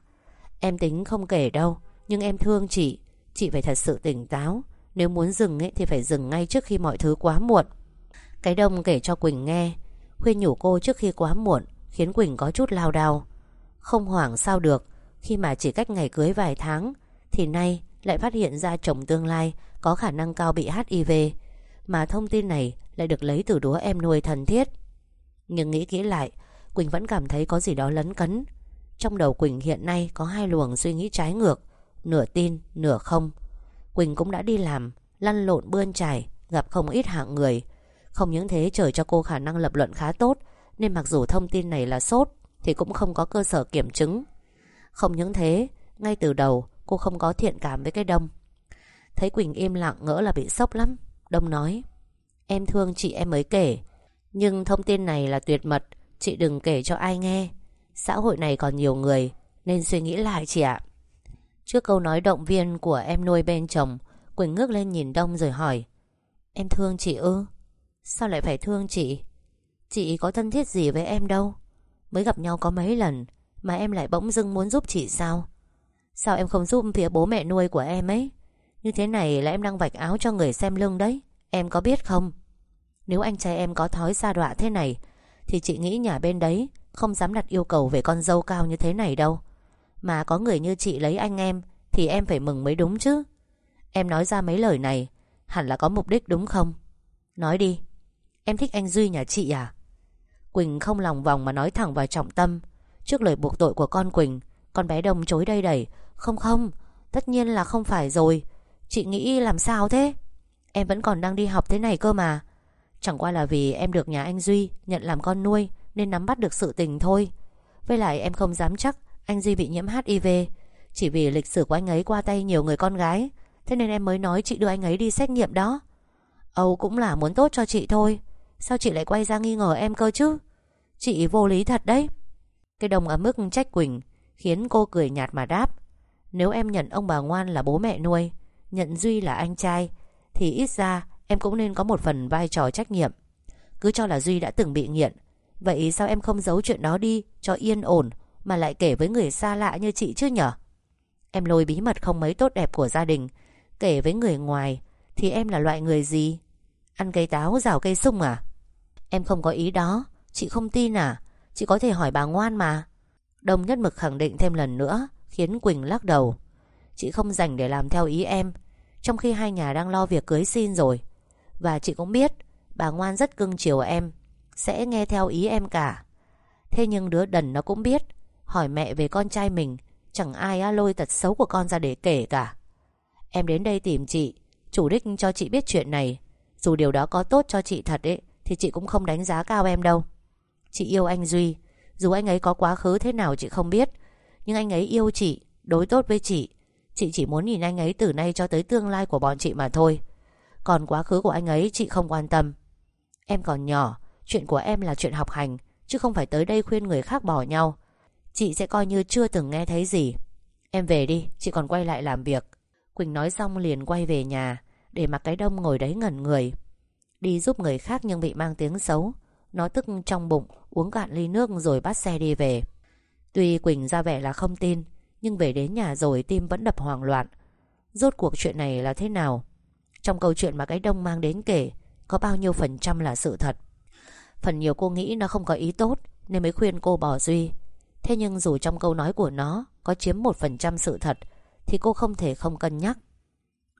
Em tính không kể đâu Nhưng em thương chị. Chị phải thật sự tỉnh táo. Nếu muốn dừng ấy, thì phải dừng ngay trước khi mọi thứ quá muộn. Cái đông kể cho Quỳnh nghe. Khuyên nhủ cô trước khi quá muộn Khiến Quỳnh có chút lao đao. Không hoảng sao được Khi mà chỉ cách ngày cưới vài tháng Thì nay lại phát hiện ra chồng tương lai Có khả năng cao bị HIV Mà thông tin này lại được lấy từ đứa em nuôi thần thiết. Nhưng nghĩ kỹ lại Quỳnh vẫn cảm thấy có gì đó lấn cấn. Trong đầu Quỳnh hiện nay có hai luồng suy nghĩ trái ngược Nửa tin, nửa không. Quỳnh cũng đã đi làm Lăn lộn bươn trải Gặp không ít hạng người. Không những thế trời cho cô khả năng lập luận khá tốt Nên mặc dù thông tin này là sốt thì cũng không có cơ sở kiểm chứng. Không những thế, Ngay từ đầu, cô không có thiện cảm với cái Đông. Thấy Quỳnh im lặng ngỡ là bị sốc lắm, Đông nói, Em thương chị em mới kể, Nhưng thông tin này là tuyệt mật, Chị đừng kể cho ai nghe. Xã hội này còn nhiều người, Nên suy nghĩ lại chị ạ. Trước câu nói động viên của em nuôi bên chồng, Quỳnh ngước lên nhìn Đông rồi hỏi, Em thương chị ư? Sao lại phải thương chị? Chị có thân thiết gì với em đâu? Mới gặp nhau có mấy lần, Mà em lại bỗng dưng muốn giúp chị sao? Sao em không giúp phía bố mẹ nuôi của em ấy? Như thế này là em đang vạch áo cho người xem lưng đấy, Em có biết không? Nếu anh trai em có thói xa đọa thế này, Thì chị nghĩ nhà bên đấy Không dám đặt yêu cầu về con dâu cao như thế này đâu. Mà có người như chị lấy anh em, Thì em phải mừng mới đúng chứ. Em nói ra mấy lời này, Hẳn là có mục đích đúng không? Nói đi, Em thích anh Duy nhà chị à? Quỳnh không lòng vòng mà nói thẳng vào trọng tâm. Trước lời buộc tội của con Quỳnh, Con bé Đông chối đây đẩy. Không không, Tất nhiên là không phải rồi. Chị nghĩ làm sao thế? Em vẫn còn đang đi học thế này cơ mà. Chẳng qua là vì em được nhà anh Duy Nhận làm con nuôi Nên nắm bắt được sự tình thôi. Với lại em không dám chắc Anh Duy bị nhiễm HIV Chỉ vì lịch sử của anh ấy qua tay nhiều người con gái, Thế nên em mới nói chị đưa anh ấy đi xét nghiệm đó. Âu cũng là muốn tốt cho chị thôi. Sao chị lại quay ra nghi ngờ em cơ chứ? Chị vô lý thật đấy. Cái đồng ấm ức trách Quỳnh Khiến cô cười nhạt mà đáp. Nếu em nhận ông bà ngoan là bố mẹ nuôi, Nhận Duy là anh trai, Thì ít ra em cũng nên có một phần vai trò trách nhiệm. Cứ cho là Duy đã từng bị nghiện, Vậy sao em không giấu chuyện đó đi Cho yên ổn Mà lại kể với người xa lạ như chị chứ nhở? Em lôi bí mật không mấy tốt đẹp của gia đình, Kể với người ngoài Thì em là loại người gì? Ăn cây táo, rào cây sung à? Em không có ý đó. Chị không tin à? Chị có thể hỏi bà ngoan mà. Đông nhất mực khẳng định thêm lần nữa, Khiến Quỳnh lắc đầu. Chị không dành để làm theo ý em. Trong khi hai nhà đang lo việc cưới xin rồi. Và chị cũng biết, Bà ngoan rất cưng chiều em. Sẽ nghe theo ý em cả. Thế nhưng đứa đần nó cũng biết, Hỏi mẹ về con trai mình, Chẳng ai lôi tật xấu của con ra để kể cả. Em đến đây tìm chị, Chủ đích cho chị biết chuyện này. Dù điều đó có tốt cho chị thật ấy thì chị cũng không đánh giá cao em đâu. Chị yêu anh Duy. Dù anh ấy có quá khứ thế nào chị không biết. Nhưng anh ấy yêu chị, Đối tốt với chị. Chị chỉ muốn nhìn anh ấy từ nay cho tới tương lai của bọn chị mà thôi. Còn quá khứ của anh ấy chị không quan tâm. Em còn nhỏ, Chuyện của em là chuyện học hành, Chứ không phải tới đây khuyên người khác bỏ nhau. Chị sẽ coi như chưa từng nghe thấy gì. Em về đi, Chị còn quay lại làm việc. Quỳnh nói xong liền quay về nhà, Để mặc cái đông ngồi đấy ngẩn người. Đi giúp người khác nhưng bị mang tiếng xấu. Nó tức trong bụng, Uống cạn ly nước rồi bắt xe đi về. Tuy Quỳnh ra vẻ là không tin, Nhưng về đến nhà rồi tim vẫn đập hoảng loạn. Rốt cuộc chuyện này là thế nào? Trong câu chuyện mà cái đông mang đến kể, Có bao nhiêu phần trăm là sự thật? Phần nhiều cô nghĩ nó không có ý tốt, Nên mới khuyên cô bỏ Duy. Thế nhưng dù trong câu nói của nó Có chiếm một phần trăm sự thật, Thì cô không thể không cân nhắc.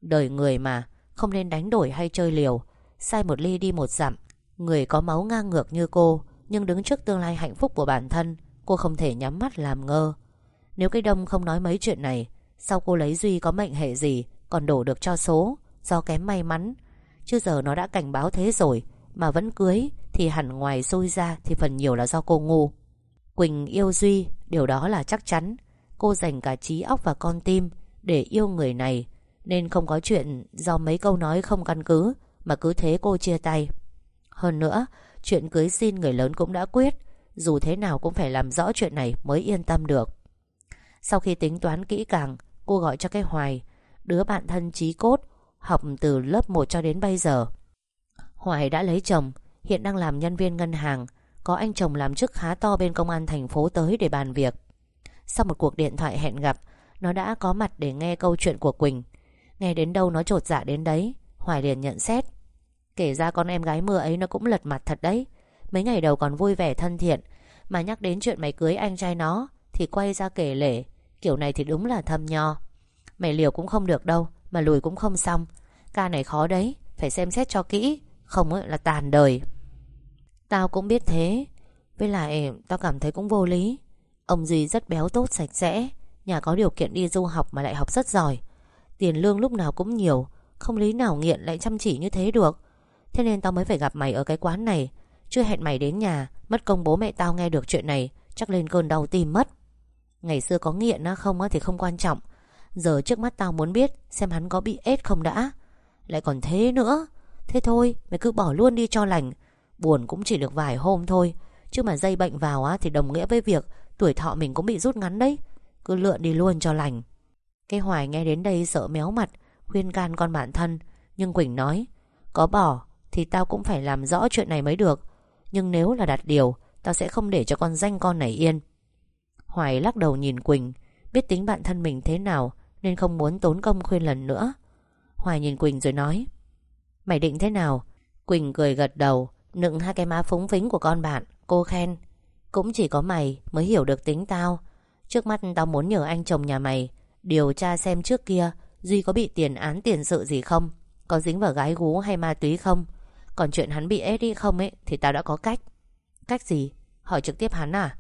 Đời người mà, Không nên đánh đổi hay chơi liều. Sai một ly đi một dặm. Người có máu ngang ngược như cô, Nhưng đứng trước tương lai hạnh phúc của bản thân, Cô không thể nhắm mắt làm ngơ. Nếu cái đông không nói mấy chuyện này Sau cô lấy Duy có mệnh hệ gì, Còn đổ được cho số, Do kém may mắn? Chứ giờ nó đã cảnh báo thế rồi, Mà vẫn cưới, Thì hẳn ngoài xôi ra Thì phần nhiều là do cô ngu. Quỳnh yêu Duy, Điều đó là chắc chắn. Cô dành cả trí óc và con tim Để yêu người này, Nên không có chuyện do mấy câu nói không căn cứ. Mà cứ thế cô chia tay. Hơn nữa, Chuyện cưới xin người lớn cũng đã quyết, Dù thế nào cũng phải làm rõ chuyện này Mới yên tâm được. Sau khi tính toán kỹ càng, Cô gọi cho cái Hoài, Đứa bạn thân trí cốt, Học từ lớp 1 cho đến bây giờ. Hoài đã lấy chồng, Hiện đang làm nhân viên ngân hàng, Có anh chồng làm chức khá to bên công an thành phố tới để bàn việc. Sau một cuộc điện thoại hẹn gặp, Nó đã có mặt để nghe câu chuyện của Quỳnh. Nghe đến đâu nó trột dạ đến đấy Hoài liền nhận xét. Kể ra con em gái mưa ấy nó cũng lật mặt thật đấy. Mấy ngày đầu còn vui vẻ thân thiện. Mà nhắc đến chuyện mày cưới anh trai nó, Thì quay ra kể lể, Kiểu này thì đúng là thâm nho. Mày liều cũng không được đâu, Mà lùi cũng không xong. Ca này khó đấy, Phải xem xét cho kỹ, Không ấy là tàn đời. Tao cũng biết thế, Với lại tao cảm thấy cũng vô lý. Ông Duy rất béo tốt sạch sẽ, Nhà có điều kiện đi du học mà lại học rất giỏi. Tiền lương lúc nào cũng nhiều không lý nào nghiện lại chăm chỉ như thế được. Thế nên tao mới phải gặp mày ở cái quán này. Chưa hẹn mày đến nhà, Mất công bố mẹ tao nghe được chuyện này, Chắc lên cơn đau tim mất. Ngày xưa có nghiện á, không á thì không quan trọng. Giờ trước mắt tao muốn biết Xem hắn có bị ết không đã. Lại còn thế nữa. Thế thôi, mày cứ bỏ luôn đi cho lành. Buồn cũng chỉ được vài hôm thôi. Chứ mà dây bệnh vào á thì đồng nghĩa với việc Tuổi thọ mình cũng bị rút ngắn đấy. Cứ lượn đi luôn cho lành. Cái Hoài nghe đến đây sợ méo mặt. Khuyên can con bạn thân. Nhưng Quỳnh nói, Có bỏ thì tao cũng phải làm rõ chuyện này mới được. Nhưng nếu là đặt điều, Tao sẽ không để cho con danh con này yên. Hoài lắc đầu nhìn Quỳnh, Biết tính bạn thân mình thế nào Nên không muốn tốn công khuyên lần nữa. Hoài nhìn Quỳnh rồi nói, Mày định thế nào? Quỳnh cười gật đầu, Nựng hai cái má phúng phính của con bạn, Cô khen. Cũng chỉ có mày mới hiểu được tính tao. Trước mắt tao muốn nhờ anh chồng nhà mày Điều tra xem trước kia Duy có bị tiền án tiền sự gì không? Có dính vào gái gú hay ma túy không? Còn chuyện hắn bị ép đi không ấy, Thì tao đã có cách. Cách gì? Hỏi trực tiếp hắn à?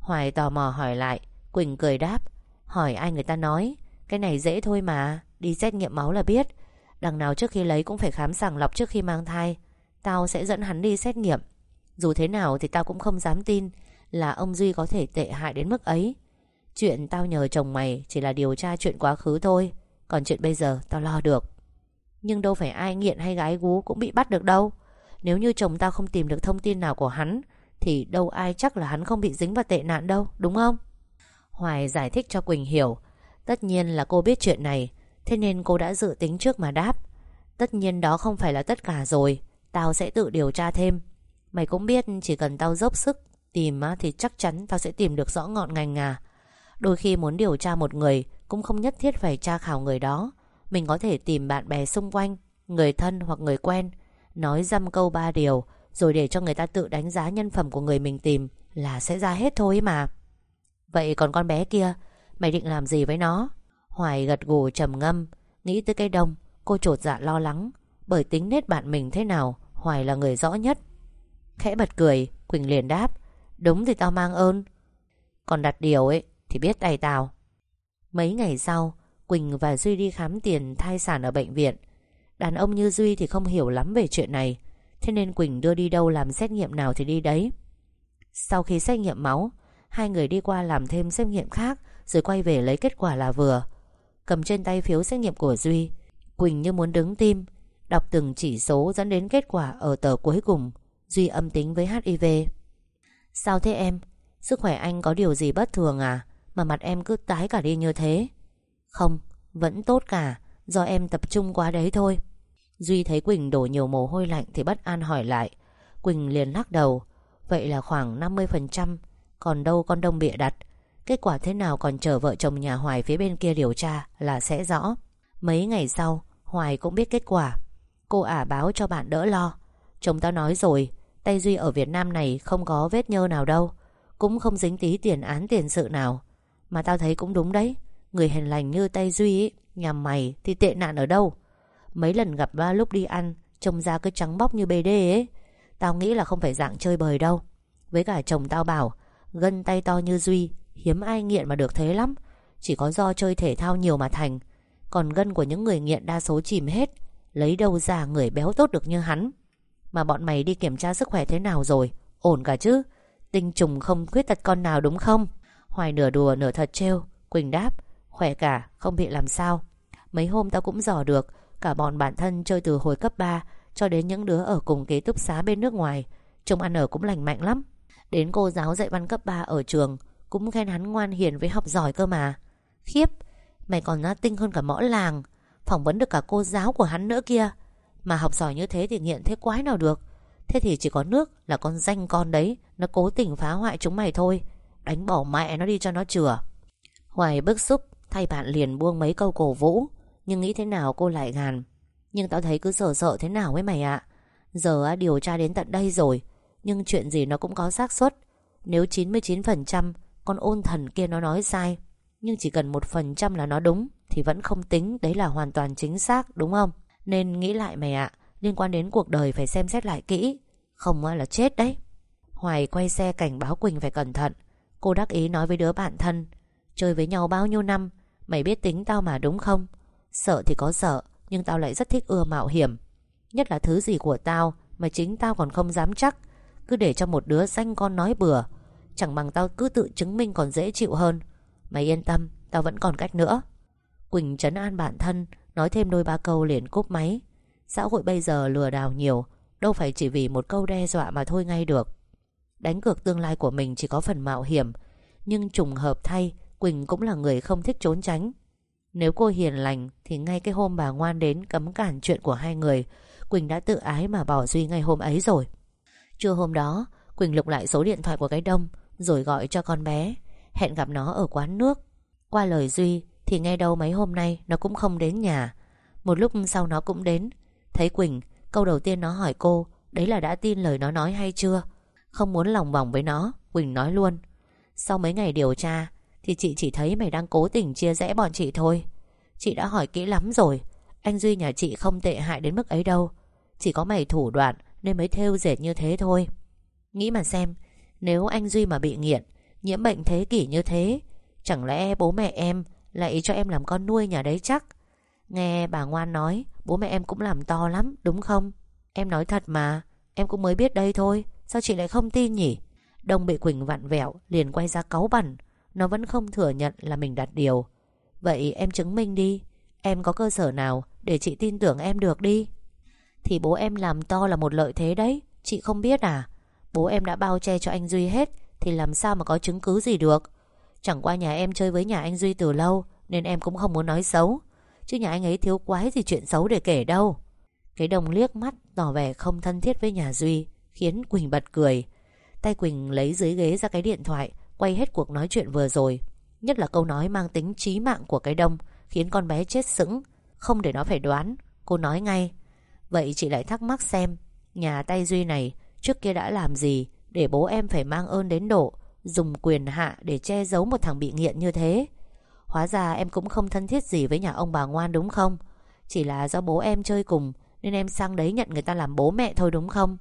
Hoài tò mò hỏi lại, Quỳnh cười đáp. Hỏi ai người ta nói, Cái này dễ thôi mà, Đi xét nghiệm máu là biết. Đằng nào trước khi lấy cũng phải khám sàng lọc trước khi mang thai. Tao sẽ dẫn hắn đi xét nghiệm. Dù thế nào thì tao cũng không dám tin Là ông Duy có thể tệ hại đến mức ấy. Chuyện tao nhờ chồng mày Chỉ là điều tra chuyện quá khứ thôi. Còn chuyện bây giờ tao lo được. Nhưng đâu phải ai nghiện hay gái gú Cũng bị bắt được đâu. Nếu như chồng tao không tìm được thông tin nào của hắn, Thì đâu ai chắc là hắn không bị dính vào tệ nạn đâu, Đúng không? Hoài giải thích cho Quỳnh hiểu. Tất nhiên là cô biết chuyện này, Thế nên cô đã dự tính trước mà đáp. Tất nhiên đó không phải là tất cả rồi, Tao sẽ tự điều tra thêm. Mày cũng biết chỉ cần tao dốc sức Tìm thì chắc chắn tao sẽ tìm được rõ ngọn ngành à. Đôi khi muốn điều tra một người cũng không nhất thiết phải tra khảo người đó. Mình có thể tìm bạn bè xung quanh, Người thân hoặc người quen, Nói dăm câu ba điều, Rồi để cho người ta tự đánh giá nhân phẩm của người mình tìm Là sẽ ra hết thôi mà. Vậy còn con bé kia, Mày định làm gì với nó? Hoài gật gù trầm ngâm, Nghĩ tới cái đông, Cô trột dạ lo lắng. Bởi tính nết bạn mình thế nào, Hoài là người rõ nhất. Khẽ bật cười, Quỳnh liền đáp, Đúng thì tao mang ơn. Còn đặt điều ấy Thì biết tay tao. Mấy ngày sau, Quỳnh và Duy đi khám tiền thai sản ở bệnh viện. Đàn ông như Duy thì không hiểu lắm về chuyện này, Thế nên Quỳnh đưa đi đâu làm xét nghiệm nào thì đi đấy. Sau khi xét nghiệm máu, Hai người đi qua làm thêm xét nghiệm khác Rồi quay về lấy kết quả là vừa. Cầm trên tay phiếu xét nghiệm của Duy, Quỳnh như muốn đứng tim, Đọc từng chỉ số dẫn đến kết quả ở tờ cuối cùng. Duy âm tính với HIV Sao thế em? Sức khỏe anh có điều gì bất thường à? Mà mặt em cứ tái cả đi như thế. Không, vẫn tốt cả Do em tập trung quá đấy thôi. Duy thấy Quỳnh đổ nhiều mồ hôi lạnh Thì bất an hỏi lại. Quỳnh liền lắc đầu. Vậy là khoảng 50% Còn đâu con đông bịa đặt. Kết quả thế nào còn chờ vợ chồng nhà Hoài phía bên kia điều tra là sẽ rõ. Mấy ngày sau Hoài cũng biết kết quả. Cô ả báo cho bạn đỡ lo. Chồng tao nói rồi Tay Duy ở Việt Nam này không có vết nhơ nào đâu. Cũng không dính tí tiền án tiền sự nào. Mà tao thấy cũng đúng đấy. Người hèn lành như tay Duy ấy, Nhà mày thì tệ nạn ở đâu? Mấy lần gặp ba lúc đi ăn Trông ra cứ trắng bóc như bê đê ấy. Tao nghĩ là không phải dạng chơi bời đâu. Với cả chồng tao bảo Gân tay to như Duy Hiếm ai nghiện mà được thế lắm. Chỉ có do chơi thể thao nhiều mà thành. Còn gân của những người nghiện đa số chìm hết. Lấy đâu ra người béo tốt được như hắn? Mà bọn mày đi kiểm tra sức khỏe thế nào rồi? Ổn cả chứ? Tinh trùng không khuyết tật con nào đúng không? Hoài nửa đùa nửa thật trêu. Quỳnh đáp, Khỏe cả, không bị làm sao. Mấy hôm tao cũng dò được, Cả bọn bản thân chơi từ hồi cấp 3 Cho đến những đứa ở cùng ký túc xá bên nước ngoài. Trông ăn ở cũng lành mạnh lắm. Đến cô giáo dạy văn cấp 3 ở trường, Cũng khen hắn ngoan hiền với học giỏi cơ mà. Khiếp, Mày còn nó tinh hơn cả mõ làng, Phỏng vấn được cả cô giáo của hắn nữa kia. Mà học giỏi như thế thì nghiện thế quái nào được. Thế thì chỉ có nước là con danh con đấy, Nó cố tình phá hoại chúng mày thôi. Đánh bỏ mẹ nó đi cho nó chừa. Hoài bức xúc, Thay bạn liền buông mấy câu cổ vũ. Nhưng nghĩ thế nào cô lại gàn. Nhưng tao thấy cứ sợ sợ thế nào ấy mày ạ. Giờ điều tra đến tận đây rồi. Nhưng chuyện gì nó cũng có xác suất. Nếu 99% Con ôn thần kia nó nói sai, Nhưng chỉ cần một phần trăm là nó đúng, Thì vẫn không tính Đấy là hoàn toàn chính xác, đúng không? Nên nghĩ lại mày ạ, Liên quan đến cuộc đời phải xem xét lại kỹ. Không là chết đấy. Hoài quay xe cảnh báo Quỳnh phải cẩn thận. Cô đắc ý nói với đứa bạn thân, Chơi với nhau bao nhiêu năm, Mày biết tính tao mà đúng không? Sợ thì có sợ, Nhưng tao lại rất thích ưa mạo hiểm. Nhất là thứ gì của tao Mà chính tao còn không dám chắc, Cứ để cho một đứa xanh con nói bừa. Chẳng bằng tao cứ tự chứng minh còn dễ chịu hơn. Mày yên tâm, Tao vẫn còn cách nữa. Quỳnh trấn an bản thân, Nói thêm đôi ba câu liền cúp máy. Xã hội bây giờ lừa đảo nhiều, Đâu phải chỉ vì một câu đe dọa mà thôi ngay được. Đánh cược tương lai của mình chỉ có phần mạo hiểm. Nhưng trùng hợp thay, Quỳnh cũng là người không thích trốn tránh. Nếu cô hiền lành, Thì ngay cái hôm bà ngoan đến cấm cản chuyện của hai người, Quỳnh đã tự ái mà bỏ Duy ngay hôm ấy rồi. Trưa hôm đó, Quỳnh lục lại số điện thoại của cái đông, Rồi gọi cho con bé. Hẹn gặp nó ở quán nước. Qua lời Duy, thì nghe đâu mấy hôm nay Nó cũng không đến nhà. Một lúc sau nó cũng đến. Thấy Quỳnh, Câu đầu tiên nó hỏi cô, Đấy là đã tin lời nó nói hay chưa? Không muốn lòng vòng với nó, Quỳnh nói luôn. Sau mấy ngày điều tra, Thì chị chỉ thấy mày đang cố tình chia rẽ bọn chị thôi. Chị đã hỏi kỹ lắm rồi, Anh Duy nhà chị không tệ hại đến mức ấy đâu. Chỉ có mày thủ đoạn Nên mới thêu dệt như thế thôi. Nghĩ mà xem, Nếu anh Duy mà bị nghiện, Nhiễm bệnh thế kỷ như thế, Chẳng lẽ bố mẹ em Lại cho em làm con nuôi nhà đấy chắc? Nghe bà ngoan nói, Bố mẹ em cũng làm to lắm, đúng không? Em nói thật mà, Em cũng mới biết đây thôi. Sao chị lại không tin nhỉ? Đông bị Quỳnh vặn vẹo, Liền quay ra cáu bẩn. Nó vẫn không thừa nhận là mình đặt điều. Vậy em chứng minh đi. Em có cơ sở nào để chị tin tưởng em được đi? Thì bố em làm to là một lợi thế đấy. Chị không biết à? Bố em đã bao che cho anh Duy hết, Thì làm sao mà có chứng cứ gì được? Chẳng qua nhà em chơi với nhà anh Duy từ lâu, Nên em cũng không muốn nói xấu. Chứ nhà anh ấy thiếu quái gì chuyện xấu để kể đâu. Cái đồng liếc mắt, Tỏ vẻ không thân thiết với nhà Duy. Khiến Quỳnh bật cười. Tay Quỳnh lấy dưới ghế ra cái điện thoại, Quay hết cuộc nói chuyện vừa rồi. Nhất là câu nói mang tính trí mạng của cái đông, Khiến con bé chết sững. Không để nó phải đoán, Cô nói ngay. Vậy chị lại thắc mắc xem, Nhà tay Duy này, trước kia đã làm gì Để bố em phải mang ơn đến độ, Dùng quyền hạ để che giấu một thằng bị nghiện như thế? Hóa ra em cũng không thân thiết gì với nhà ông bà ngoan đúng không? Chỉ là do bố em chơi cùng, Nên em sang đấy nhận người ta làm bố mẹ thôi đúng không?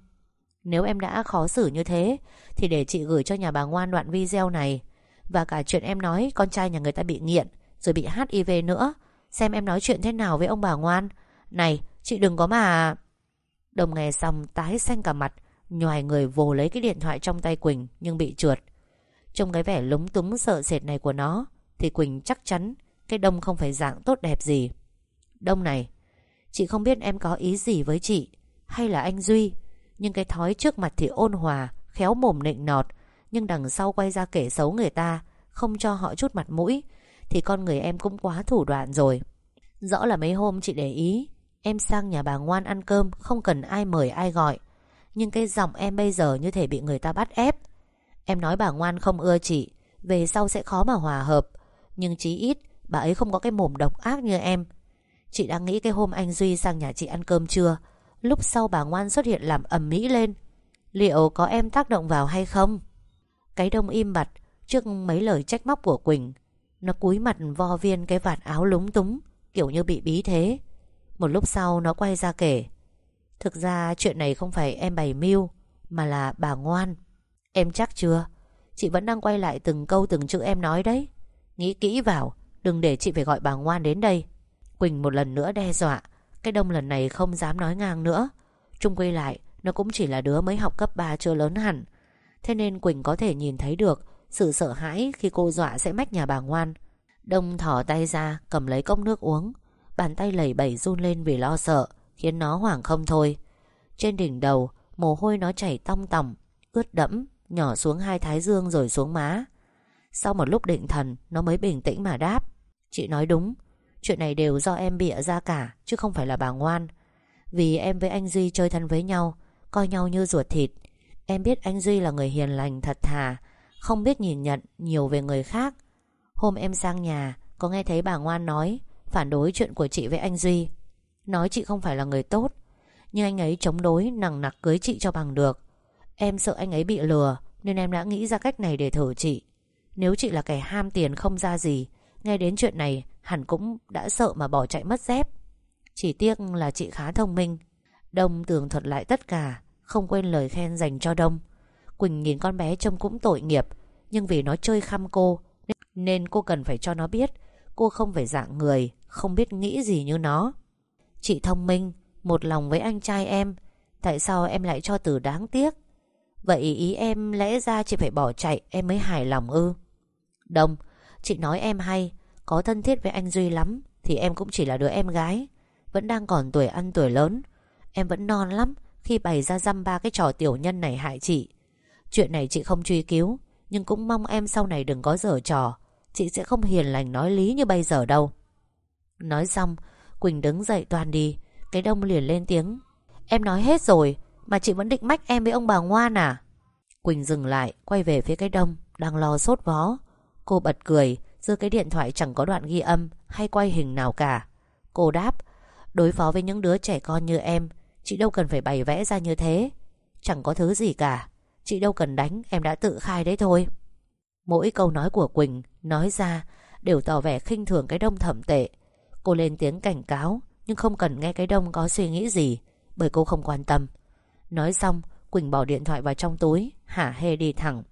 Nếu em đã khó xử như thế, Thì để chị gửi cho nhà bà ngoan đoạn video này. Và cả chuyện em nói Con trai nhà người ta bị nghiện, Rồi bị HIV nữa. Xem em nói chuyện thế nào với ông bà ngoan. Này, chị đừng có mà Đồng nghe xong tái xanh cả mặt, Nhòi người vồ lấy cái điện thoại trong tay Quỳnh, Nhưng bị trượt. Trong cái vẻ lúng túng sợ sệt này của nó, Thì Quỳnh chắc chắn Cái Đông không phải dạng tốt đẹp gì. Đông này, Chị không biết em có ý gì với chị, Hay là anh Duy? Nhưng cái thói trước mặt thì ôn hòa, Khéo mồm nịnh nọt. Nhưng đằng sau quay ra kể xấu người ta, Không cho họ chút mặt mũi, Thì con người em cũng quá thủ đoạn rồi. Rõ là mấy hôm chị để ý, Em sang nhà bà ngoan ăn cơm, Không cần ai mời, ai gọi. Nhưng cái giọng em bây giờ như thể bị người ta bắt ép. Em nói bà ngoan không ưa chị, Về sau sẽ khó mà hòa hợp. Nhưng chí ít, Bà ấy không có cái mồm độc ác như em. Chị đang nghĩ cái hôm anh Duy sang nhà chị ăn cơm chưa? Lúc sau bà ngoan xuất hiện làm ầm mỹ lên. Liệu có em tác động vào hay không? Cái đông im bặt Trước mấy lời trách móc của Quỳnh. Nó cúi mặt vo viên cái vạt áo lúng túng, Kiểu như bị bí thế. Một lúc sau nó quay ra kể. Thực ra chuyện này không phải em bày mưu, Mà là bà ngoan. Em chắc chưa? Chị vẫn đang quay lại từng câu từng chữ em nói đấy. Nghĩ kỹ vào, Đừng để chị phải gọi bà ngoan đến đây. Quỳnh một lần nữa đe dọa. Cái đông lần này không dám nói ngang nữa. Trung quy lại, Nó cũng chỉ là đứa mới học cấp 3 chưa lớn hẳn. Thế nên Quỳnh có thể nhìn thấy được Sự sợ hãi khi cô dọa sẽ mách nhà bà ngoan. Đông thỏ tay ra, Cầm lấy cốc nước uống. Bàn tay lẩy bẩy run lên vì lo sợ, Khiến nó hoảng không thôi. Trên đỉnh đầu, Mồ hôi nó chảy tong tòng, Ướt đẫm, Nhỏ xuống hai thái dương rồi xuống má. Sau một lúc định thần, Nó mới bình tĩnh mà đáp. Chị nói đúng Chuyện này đều do em bịa ra cả, Chứ không phải là bà ngoan. Vì em với anh Duy chơi thân với nhau, Coi nhau như ruột thịt. Em biết anh Duy là người hiền lành thật thà, Không biết nhìn nhận nhiều về người khác. Hôm em sang nhà, Có nghe thấy bà ngoan nói, Phản đối chuyện của chị với anh Duy. Nói chị không phải là người tốt, Nhưng anh ấy chống đối nặng nặc cưới chị cho bằng được. Em sợ anh ấy bị lừa, Nên em đã nghĩ ra cách này để thử chị. Nếu chị là kẻ ham tiền không ra gì, Nghe đến chuyện này Hẳn cũng đã sợ mà bỏ chạy mất dép. Chỉ tiếc là chị khá thông minh. Đông tường thuật lại tất cả, Không quên lời khen dành cho Đông. Quỳnh nhìn con bé trông cũng tội nghiệp, Nhưng vì nó chơi khăm cô, Nên cô cần phải cho nó biết. Cô không phải dạng người, Không biết nghĩ gì như nó. Chị thông minh, Một lòng với anh trai em, Tại sao em lại cho từ đáng tiếc? Vậy ý em lẽ ra chị phải bỏ chạy, Em mới hài lòng ư? Đông, Chị nói em hay có thân thiết với anh Duy lắm, Thì em cũng chỉ là đứa em gái. Vẫn đang còn tuổi ăn tuổi lớn. Em vẫn non lắm, Khi bày ra dăm ba cái trò tiểu nhân này hại chị. Chuyện này chị không truy cứu, Nhưng cũng mong em sau này đừng có dở trò. Chị sẽ không hiền lành nói lý như bây giờ đâu. Nói xong, Quỳnh đứng dậy toàn đi. Cái đông liền lên tiếng. Em nói hết rồi, Mà chị vẫn định mách em với ông bà ngoan à? Quỳnh dừng lại, Quay về phía cái đông, Đang lo sốt vó. Cô bật cười. Giữa cái điện thoại chẳng có đoạn ghi âm Hay quay hình nào cả. Cô đáp, Đối phó với những đứa trẻ con như em, Chị đâu cần phải bày vẽ ra như thế. Chẳng có thứ gì cả. Chị đâu cần đánh, em đã tự khai đấy thôi. Mỗi câu nói của Quỳnh, Nói ra, đều tỏ vẻ khinh thường cái đông thẩm tệ. Cô lên tiếng cảnh cáo, Nhưng không cần nghe cái đông có suy nghĩ gì, Bởi cô không quan tâm. Nói xong, Quỳnh bỏ điện thoại vào trong túi, Hả hê đi thẳng.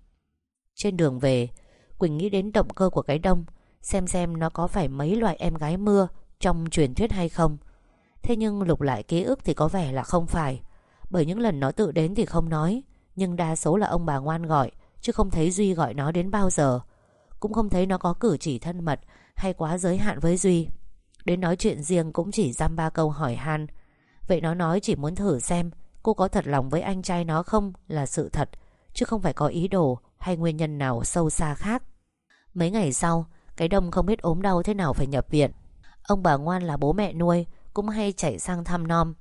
Trên đường về Quỳnh nghĩ đến động cơ của cái đông, Xem xem nó có phải mấy loại em gái mưa Trong truyền thuyết hay không. Thế nhưng lục lại ký ức thì có vẻ là không phải. Bởi những lần nó tự đến thì không nói, Nhưng đa số là ông bà ngoan gọi, Chứ không thấy Duy gọi nó đến bao giờ. Cũng không thấy nó có cử chỉ thân mật Hay quá giới hạn với Duy. Đến nói chuyện riêng cũng chỉ dăm ba câu hỏi han. Vậy nó nói chỉ muốn thử xem, Cô có thật lòng với anh trai nó không Là sự thật, Chứ không phải có ý đồ. Hay nguyên nhân nào sâu xa khác? Mấy ngày sau, Cái đông không biết ốm đau thế nào phải nhập viện. Ông bà ngoan là bố mẹ nuôi, Cũng hay chạy sang thăm nom.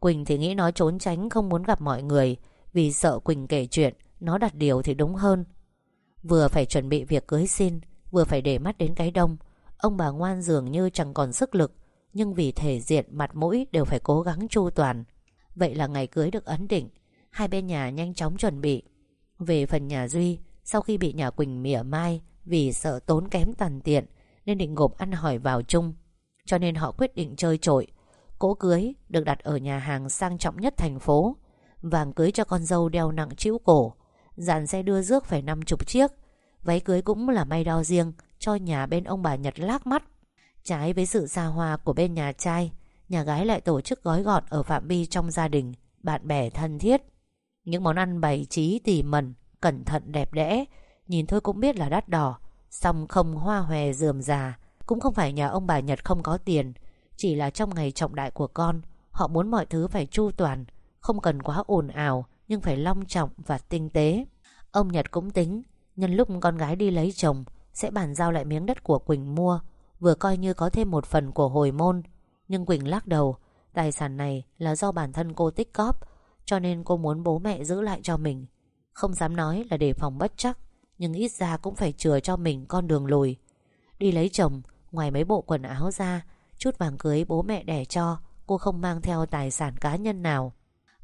Quỳnh thì nghĩ nó trốn tránh không muốn gặp mọi người, Vì sợ Quỳnh kể chuyện, Nó đặt điều thì đúng hơn. Vừa phải chuẩn bị việc cưới xin, Vừa phải để mắt đến cái đông, Ông bà ngoan dường như chẳng còn sức lực, Nhưng vì thể diện, mặt mũi đều phải cố gắng chu toàn. Vậy là ngày cưới được ấn định, Hai bên nhà nhanh chóng chuẩn bị. Về phần nhà Duy, Sau khi bị nhà Quỳnh mỉa mai Vì sợ tốn kém tàn tiện, Nên định gộp ăn hỏi vào chung. Cho nên họ quyết định chơi trội. Cỗ cưới được đặt ở nhà hàng sang trọng nhất thành phố. Vàng cưới cho con dâu đeo nặng chịu cổ. Dàn xe đưa rước phải năm chục chiếc. Váy cưới cũng là may đo riêng Cho nhà bên ông bà Nhật lác mắt. Trái với sự xa hoa của bên nhà trai, Nhà gái lại tổ chức gói gọn Ở phạm vi trong gia đình, Bạn bè thân thiết. Những món ăn bày trí tỉ mẩn, Cẩn thận đẹp đẽ. Nhìn thôi cũng biết là đắt đỏ. Xong không hoa hòe dườm già. Cũng không phải nhà ông bà Nhật không có tiền. Chỉ là trong ngày trọng đại của con, Họ muốn mọi thứ phải chu toàn. Không cần quá ồn ào, Nhưng phải long trọng và tinh tế. Ông Nhật cũng tính, Nhân lúc con gái đi lấy chồng, Sẽ bàn giao lại miếng đất của Quỳnh mua, Vừa coi như có thêm một phần của hồi môn. Nhưng Quỳnh lắc đầu, Tài sản này là do bản thân cô tích cóp cho nên cô muốn bố mẹ giữ lại cho mình. Không dám nói là đề phòng bất chắc, Nhưng ít ra cũng phải chừa cho mình con đường lùi. Đi lấy chồng, Ngoài mấy bộ quần áo ra, Chút vàng cưới bố mẹ đẻ cho, Cô không mang theo tài sản cá nhân nào.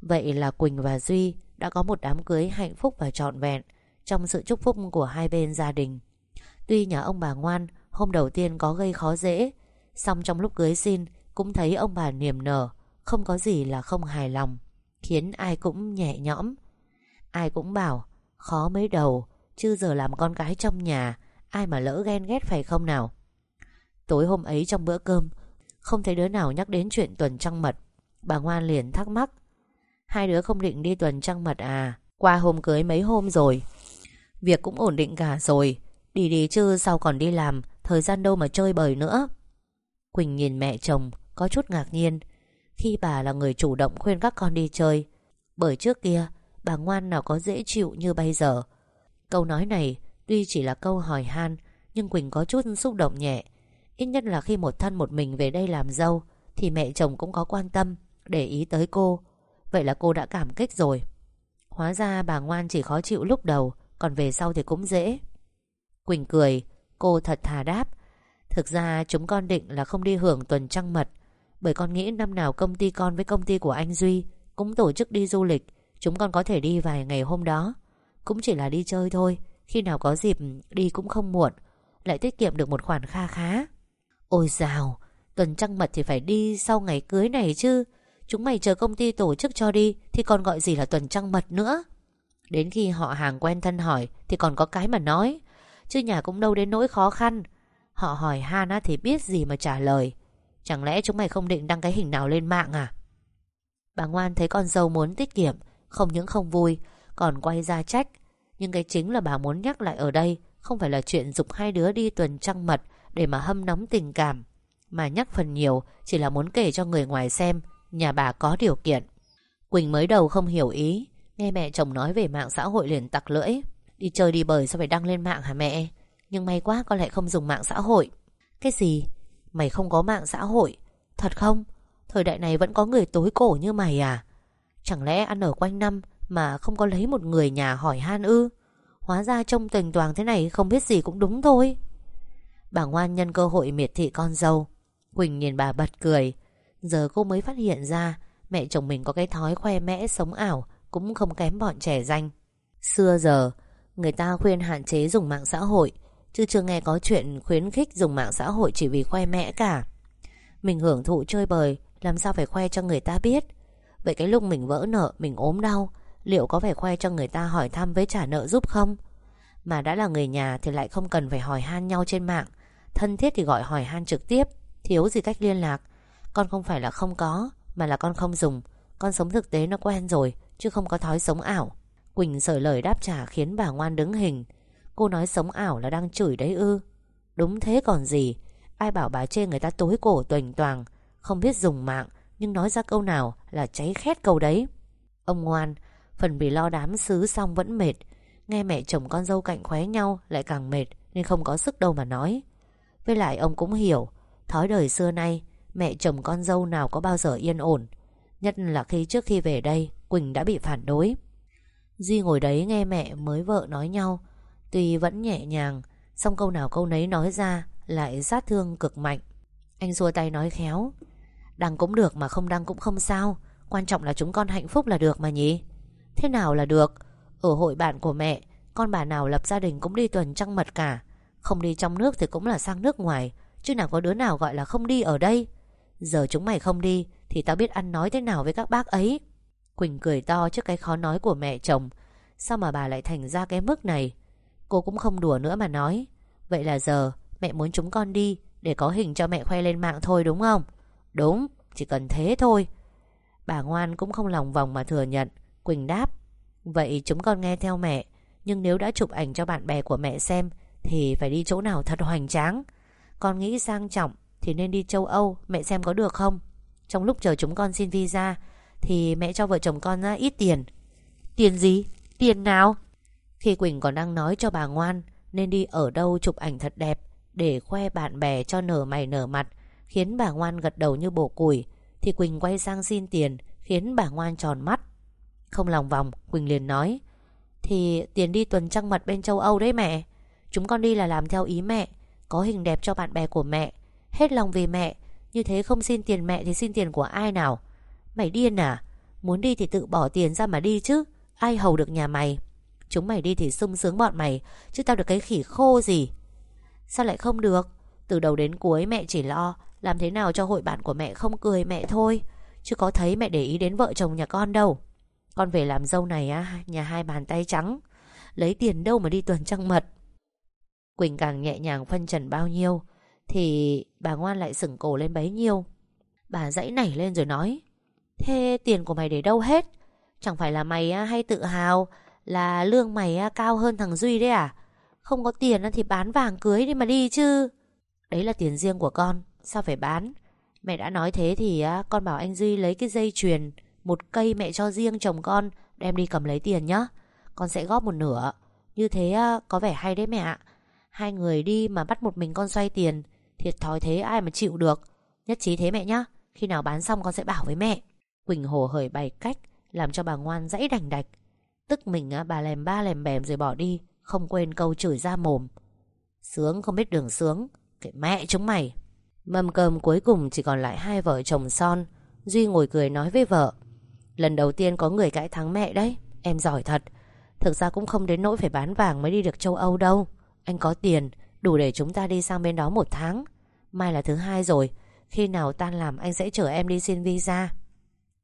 Vậy là Quỳnh và Duy Đã có một đám cưới hạnh phúc và trọn vẹn Trong sự chúc phúc của hai bên gia đình. Tuy nhà ông bà ngoan, Hôm đầu tiên có gây khó dễ Xong trong lúc cưới xin Cũng thấy ông bà niềm nở, Không có gì là không hài lòng. Khiến ai cũng nhẹ nhõm. Ai cũng bảo, Khó mới đầu, Chứ giờ làm con gái trong nhà, Ai mà lỡ ghen ghét phải không nào? Tối hôm ấy trong bữa cơm, Không thấy đứa nào nhắc đến chuyện tuần trăng mật. Bà Ngoan liền thắc mắc, Hai đứa không định đi tuần trăng mật à? Qua hôm cưới mấy hôm rồi? Việc cũng ổn định cả rồi. Đi đi chứ sao còn đi làm, Thời gian đâu mà chơi bời nữa? Quỳnh nhìn mẹ chồng, Có chút ngạc nhiên. Khi bà là người chủ động khuyên các con đi chơi, Bởi trước kia, Bà ngoan nào có dễ chịu như bây giờ. Câu nói này Tuy chỉ là câu hỏi han, Nhưng Quỳnh có chút xúc động nhẹ. Ít nhất là khi một thân một mình về đây làm dâu, Thì mẹ chồng cũng có quan tâm, Để ý tới cô. Vậy là cô đã cảm kích rồi. Hóa ra bà ngoan chỉ khó chịu lúc đầu, Còn về sau thì cũng dễ. Quỳnh cười, Cô thật thà đáp. Thực ra chúng con định là không đi hưởng tuần trăng mật bởi con nghĩ năm nào công ty con với công ty của anh Duy Cũng tổ chức đi du lịch, Chúng con có thể đi vài ngày hôm đó. Cũng chỉ là đi chơi thôi, Khi nào có dịp đi cũng không muộn, Lại tiết kiệm được một khoản kha khá. Ôi dào Tuần trăng mật thì phải đi sau ngày cưới này chứ. Chúng mày chờ công ty tổ chức cho đi, Thì còn gọi gì là tuần trăng mật nữa? Đến khi họ hàng quen thân hỏi, Thì còn có cái mà nói. Chứ nhà cũng đâu đến nỗi khó khăn. Họ hỏi Hana thì biết gì mà trả lời. Chẳng lẽ chúng mày không định đăng cái hình nào lên mạng à? Bà ngoan thấy con dâu muốn tiết kiệm, Không những không vui, Còn quay ra trách. Nhưng cái chính là bà muốn nhắc lại ở đây, Không phải là chuyện dục hai đứa đi tuần trăng mật Để mà hâm nóng tình cảm. Mà nhắc phần nhiều, Chỉ là muốn kể cho người ngoài xem, Nhà bà có điều kiện. Quỳnh mới đầu không hiểu ý, Nghe mẹ chồng nói về mạng xã hội liền tặc lưỡi. Đi chơi đi bời sao phải đăng lên mạng hả mẹ? Nhưng may quá con lại không dùng mạng xã hội. Cái gì? Mày không có mạng xã hội. Thật không? Thời đại này vẫn có người tối cổ như mày à? Chẳng lẽ ăn ở quanh năm Mà không có lấy một người nhà hỏi han ư? Hóa ra trông tình toàn thế này Không biết gì cũng đúng thôi. Bà ngoan nhân cơ hội miệt thị con dâu. Quỳnh nhìn bà bật cười. Giờ cô mới phát hiện ra Mẹ chồng mình có cái thói khoe mẽ sống ảo, Cũng không kém bọn trẻ danh. Xưa giờ, Người ta khuyên hạn chế dùng mạng xã hội Chứ chưa nghe có chuyện khuyến khích dùng mạng xã hội Chỉ vì khoe mẽ cả. Mình hưởng thụ chơi bời, Làm sao phải khoe cho người ta biết? Vậy cái lúc mình vỡ nợ, Mình ốm đau, Liệu có phải khoe cho người ta hỏi thăm với trả nợ giúp không? Mà đã là người nhà Thì lại không cần phải hỏi han nhau trên mạng. Thân thiết thì gọi hỏi han trực tiếp, Thiếu gì cách liên lạc. Con không phải là không có, Mà là con không dùng. Con sống thực tế nó quen rồi, Chứ không có thói sống ảo. Quỳnh sởi lời đáp trả khiến bà ngoan đứng hình. Cô nói sống ảo là đang chửi đấy ư. Đúng thế còn gì. Ai bảo bà chê người ta tối cổ tuềnh toàng, Không biết dùng mạng, Nhưng nói ra câu nào là cháy khét câu đấy. Ông ngoan, Phần vì lo đám xứ xong vẫn mệt. Nghe mẹ chồng con dâu cạnh khóe nhau Lại càng mệt, Nên không có sức đâu mà nói. Với lại ông cũng hiểu, Thói đời xưa nay, Mẹ chồng con dâu nào có bao giờ yên ổn. Nhất là khi trước khi về đây, Quỳnh đã bị phản đối. Duy ngồi đấy nghe mẹ mới vợ nói nhau Tuy vẫn nhẹ nhàng Xong câu nào câu nấy nói ra Lại sát thương cực mạnh. Anh xua tay nói khéo Đăng cũng được mà không đăng cũng không sao, Quan trọng là chúng con hạnh phúc là được mà nhỉ. Thế nào là được? Ở hội bạn của mẹ, Con bà nào lập gia đình cũng đi tuần trăng mật cả. Không đi trong nước thì cũng là sang nước ngoài, Chứ nào có đứa nào gọi là không đi ở đây. Giờ chúng mày không đi Thì tao biết ăn nói thế nào với các bác ấy. Quỳnh cười to trước cái khó nói của mẹ chồng. Sao mà bà lại thành ra cái mức này? Cô cũng không đùa nữa mà nói. Vậy là giờ, mẹ muốn chúng con đi, Để có hình cho mẹ khoe lên mạng thôi đúng không? Đúng, Chỉ cần thế thôi. Bà ngoan cũng không lòng vòng mà thừa nhận, Quỳnh đáp. Vậy chúng con nghe theo mẹ, Nhưng nếu đã chụp ảnh cho bạn bè của mẹ xem, Thì phải đi chỗ nào thật hoành tráng? Con nghĩ sang trọng, Thì nên đi châu Âu, Mẹ xem có được không? Trong lúc chờ chúng con xin visa, Thì mẹ cho vợ chồng con ít tiền. Tiền gì? Tiền nào? Khi Quỳnh còn đang nói cho bà ngoan, Nên đi ở đâu chụp ảnh thật đẹp Để khoe bạn bè cho nở mày nở mặt, Khiến bà ngoan gật đầu như bổ củi Thì Quỳnh quay sang xin tiền, Khiến bà ngoan tròn mắt. Không lòng vòng, Quỳnh liền nói, Thì tiền đi tuần trăng mật bên châu Âu đấy mẹ. Chúng con đi là làm theo ý mẹ, Có hình đẹp cho bạn bè của mẹ. Hết lòng vì mẹ, Như thế không xin tiền mẹ thì xin tiền của ai nào? Mày điên à? Muốn đi thì tự bỏ tiền ra mà đi chứ, Ai hầu được nhà mày? Chúng mày đi thì sung sướng bọn mày, Chứ tao được cái khỉ khô gì. Sao lại không được? Từ đầu đến cuối mẹ chỉ lo, Làm thế nào cho hội bạn của mẹ không cười mẹ thôi, Chứ có thấy mẹ để ý đến vợ chồng nhà con đâu. Con về làm dâu này á, Nhà hai bàn tay trắng, Lấy tiền đâu mà đi tuần trăng mật. Quỳnh càng nhẹ nhàng phân trần bao nhiêu, Thì bà ngoan lại sửng cổ lên bấy nhiêu. Bà dãy nảy lên rồi nói, Thế tiền của mày để đâu hết? Chẳng phải là mày hay tự hào là lương mày à, cao hơn thằng Duy đấy à? Không có tiền thì bán vàng cưới đi mà đi chứ. Đấy là tiền riêng của con, Sao phải bán? Mẹ đã nói thế thì à, con bảo anh Duy lấy cái dây chuyền, Một cây mẹ cho riêng chồng con, Đem đi cầm lấy tiền nhá. Con sẽ góp một nửa. Như thế à, có vẻ hay đấy mẹ ạ. Hai người đi mà bắt một mình con xoay tiền, Thiệt thòi thế ai mà chịu được. Nhất trí thế mẹ nhá. Khi nào bán xong con sẽ bảo với mẹ. Quỳnh hồ hởi bày cách, Làm cho bà ngoan dãy đành đạch. Tức mình bà lèm ba lèm bèm rồi bỏ đi, Không quên câu chửi ra mồm. Sướng không biết đường sướng Cái mẹ chúng mày. Mâm cơm cuối cùng chỉ còn lại hai vợ chồng son, Duy ngồi cười nói với vợ. Lần đầu tiên có người cãi thắng mẹ đấy, Em giỏi thật. Thực ra cũng không đến nỗi phải bán vàng mới đi được châu Âu đâu. Anh có tiền, Đủ để chúng ta đi sang bên đó một tháng. Mai là thứ hai rồi, Khi nào tan làm anh sẽ chở em đi xin visa.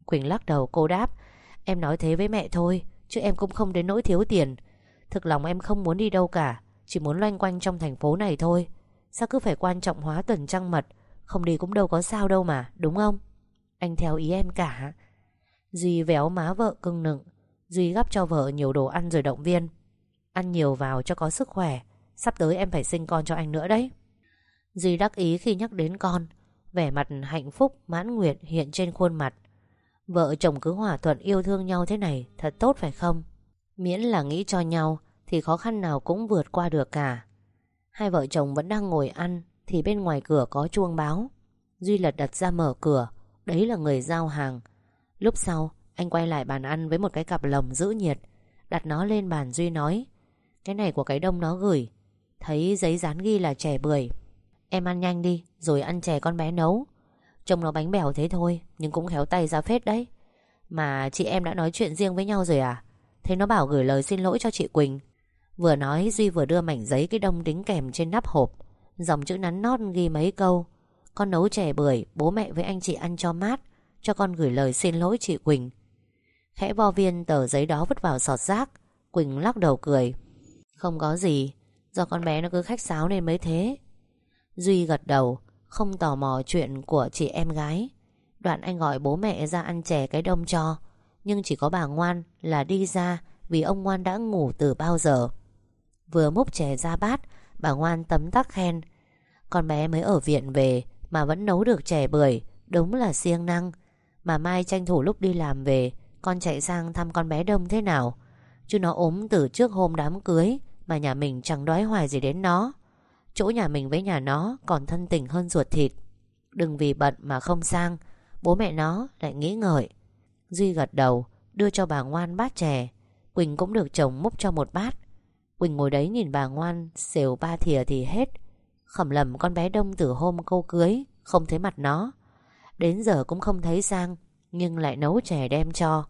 Quỳnh lắc đầu cô đáp, Em nói thế với mẹ thôi. Chứ em cũng không đến nỗi thiếu tiền. Thực lòng em không muốn đi đâu cả, Chỉ muốn loanh quanh trong thành phố này thôi. Sao cứ phải quan trọng hóa tuần trăng mật, Không đi cũng đâu có sao đâu mà, Đúng không? Anh theo ý em cả. Duy véo má vợ cưng nựng, Duy gắp cho vợ nhiều đồ ăn rồi động viên. Ăn nhiều vào cho có sức khỏe, Sắp tới em phải sinh con cho anh nữa đấy. Duy đắc ý khi nhắc đến con, Vẻ mặt hạnh phúc, mãn nguyện hiện trên khuôn mặt. Vợ chồng cứ hòa thuận yêu thương nhau thế này, Thật tốt phải không? Miễn là nghĩ cho nhau, Thì khó khăn nào cũng vượt qua được cả. Hai vợ chồng vẫn đang ngồi ăn, Thì bên ngoài cửa có chuông báo. Duy lật đặt ra mở cửa, Đấy là người giao hàng. Lúc sau, anh quay lại bàn ăn với một cái cặp lồng giữ nhiệt, Đặt nó lên bàn Duy nói, Cái này của cái đông nó gửi. Thấy giấy dán ghi là chè bưởi. Em ăn nhanh đi, Rồi ăn chè con bé nấu. Trông nó bánh bèo thế thôi, Nhưng cũng khéo tay ra phết đấy. Mà chị em đã nói chuyện riêng với nhau rồi à? Thế nó bảo gửi lời xin lỗi cho chị Quỳnh. Vừa nói, Duy vừa đưa mảnh giấy cái đông đính kèm trên nắp hộp. Dòng chữ nắn nót ghi mấy câu. Con nấu chè bưởi, Bố mẹ với anh chị ăn cho mát, Cho con gửi lời xin lỗi chị Quỳnh. Khẽ vo viên tờ giấy đó vứt vào sọt rác. Quỳnh lắc đầu cười. Không có gì, Do con bé nó cứ khách sáo nên mới thế. Duy gật đầu. Không tò mò chuyện của chị em gái. Đoạn anh gọi bố mẹ ra ăn chè cái đông cho, Nhưng chỉ có bà Ngoan là đi ra Vì ông Ngoan đã ngủ từ bao giờ. Vừa múc chè ra bát, Bà Ngoan tấm tắc khen, Con bé mới ở viện về Mà vẫn nấu được chè bưởi, Đúng là siêng năng. Mà mai tranh thủ lúc đi làm về, Con chạy sang thăm con bé đông thế nào? Chứ nó ốm từ trước hôm đám cưới Mà nhà mình chẳng đói hoài gì đến nó. Chỗ nhà mình với nhà nó Còn thân tình hơn ruột thịt. Đừng vì bận mà không sang, Bố mẹ nó lại nghĩ ngợi. Duy gật đầu, Đưa cho bà ngoan bát chè. Quỳnh cũng được chồng múc cho một bát. Quỳnh ngồi đấy nhìn bà ngoan, Xều ba thìa thì hết. Khẩm lầm con bé đông từ hôm cô cưới, Không thấy mặt nó. Đến giờ cũng không thấy sang, Nhưng lại nấu chè đem cho.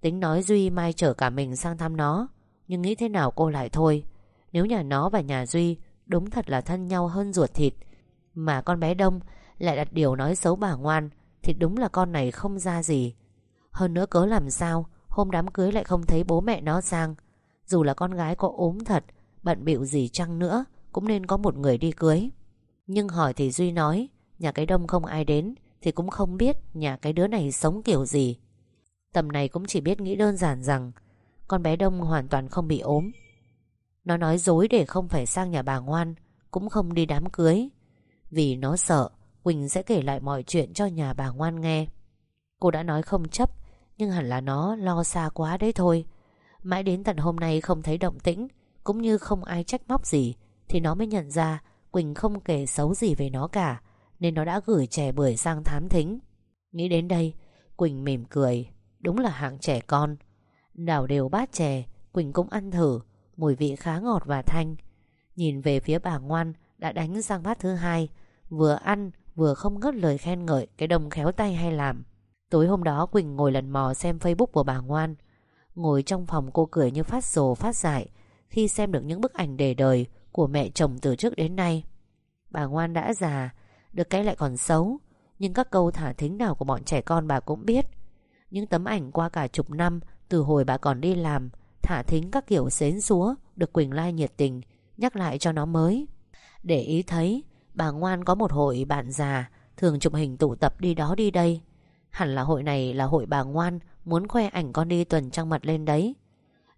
Tính nói Duy mai chở cả mình sang thăm nó, Nhưng nghĩ thế nào cô lại thôi. Nếu nhà nó và nhà Duy Đúng thật là thân nhau hơn ruột thịt. Mà con bé Đông lại đặt điều nói xấu bà ngoan, Thì đúng là con này không ra gì. Hơn nữa cớ làm sao, Hôm đám cưới lại không thấy bố mẹ nó sang. Dù là con gái có ốm thật, Bận bịu gì chăng nữa, Cũng nên có một người đi cưới. Nhưng hỏi thì Duy nói, Nhà cái Đông không ai đến, Thì cũng không biết nhà cái đứa này sống kiểu gì. Tầm này cũng chỉ biết nghĩ đơn giản rằng, Con bé Đông hoàn toàn không bị ốm. Nó nói dối để không phải sang nhà bà ngoan, Cũng không đi đám cưới. Vì nó sợ, Quỳnh sẽ kể lại mọi chuyện cho nhà bà ngoan nghe. Cô đã nói không chấp, Nhưng hẳn là nó lo xa quá đấy thôi. Mãi đến tận hôm nay không thấy động tĩnh, Cũng như không ai trách móc gì, Thì nó mới nhận ra Quỳnh không kể xấu gì về nó cả, Nên nó đã gửi trẻ bưởi sang thám thính. Nghĩ đến đây, Quỳnh mỉm cười. Đúng là hạng trẻ con. Đảo đều bát chè, Quỳnh cũng ăn thử. Mùi vị khá ngọt và thanh. Nhìn về phía bà ngoan, Đã đánh sang bát thứ hai, Vừa ăn, vừa không ngớt lời khen ngợi Cái đồng khéo tay hay làm. Tối hôm đó, Quỳnh ngồi lần mò xem facebook của bà ngoan. Ngồi trong phòng cô cười như phát rồ phát dại, Khi xem được những bức ảnh đề đời Của mẹ chồng từ trước đến nay. Bà ngoan đã già, Được cái lại còn xấu, Nhưng các câu thả thính nào của bọn trẻ con bà cũng biết. Những tấm ảnh qua cả chục năm Từ hồi bà còn đi làm Thả thính các kiểu xến xúa Được Quỳnh Lai nhiệt tình, Nhắc lại cho nó mới. Để ý thấy, Bà ngoan có một hội bạn già, Thường chụp hình tụ tập đi đó đi đây. Hẳn là hội này là hội bà ngoan Muốn khoe ảnh con đi tuần trăng mật lên đấy.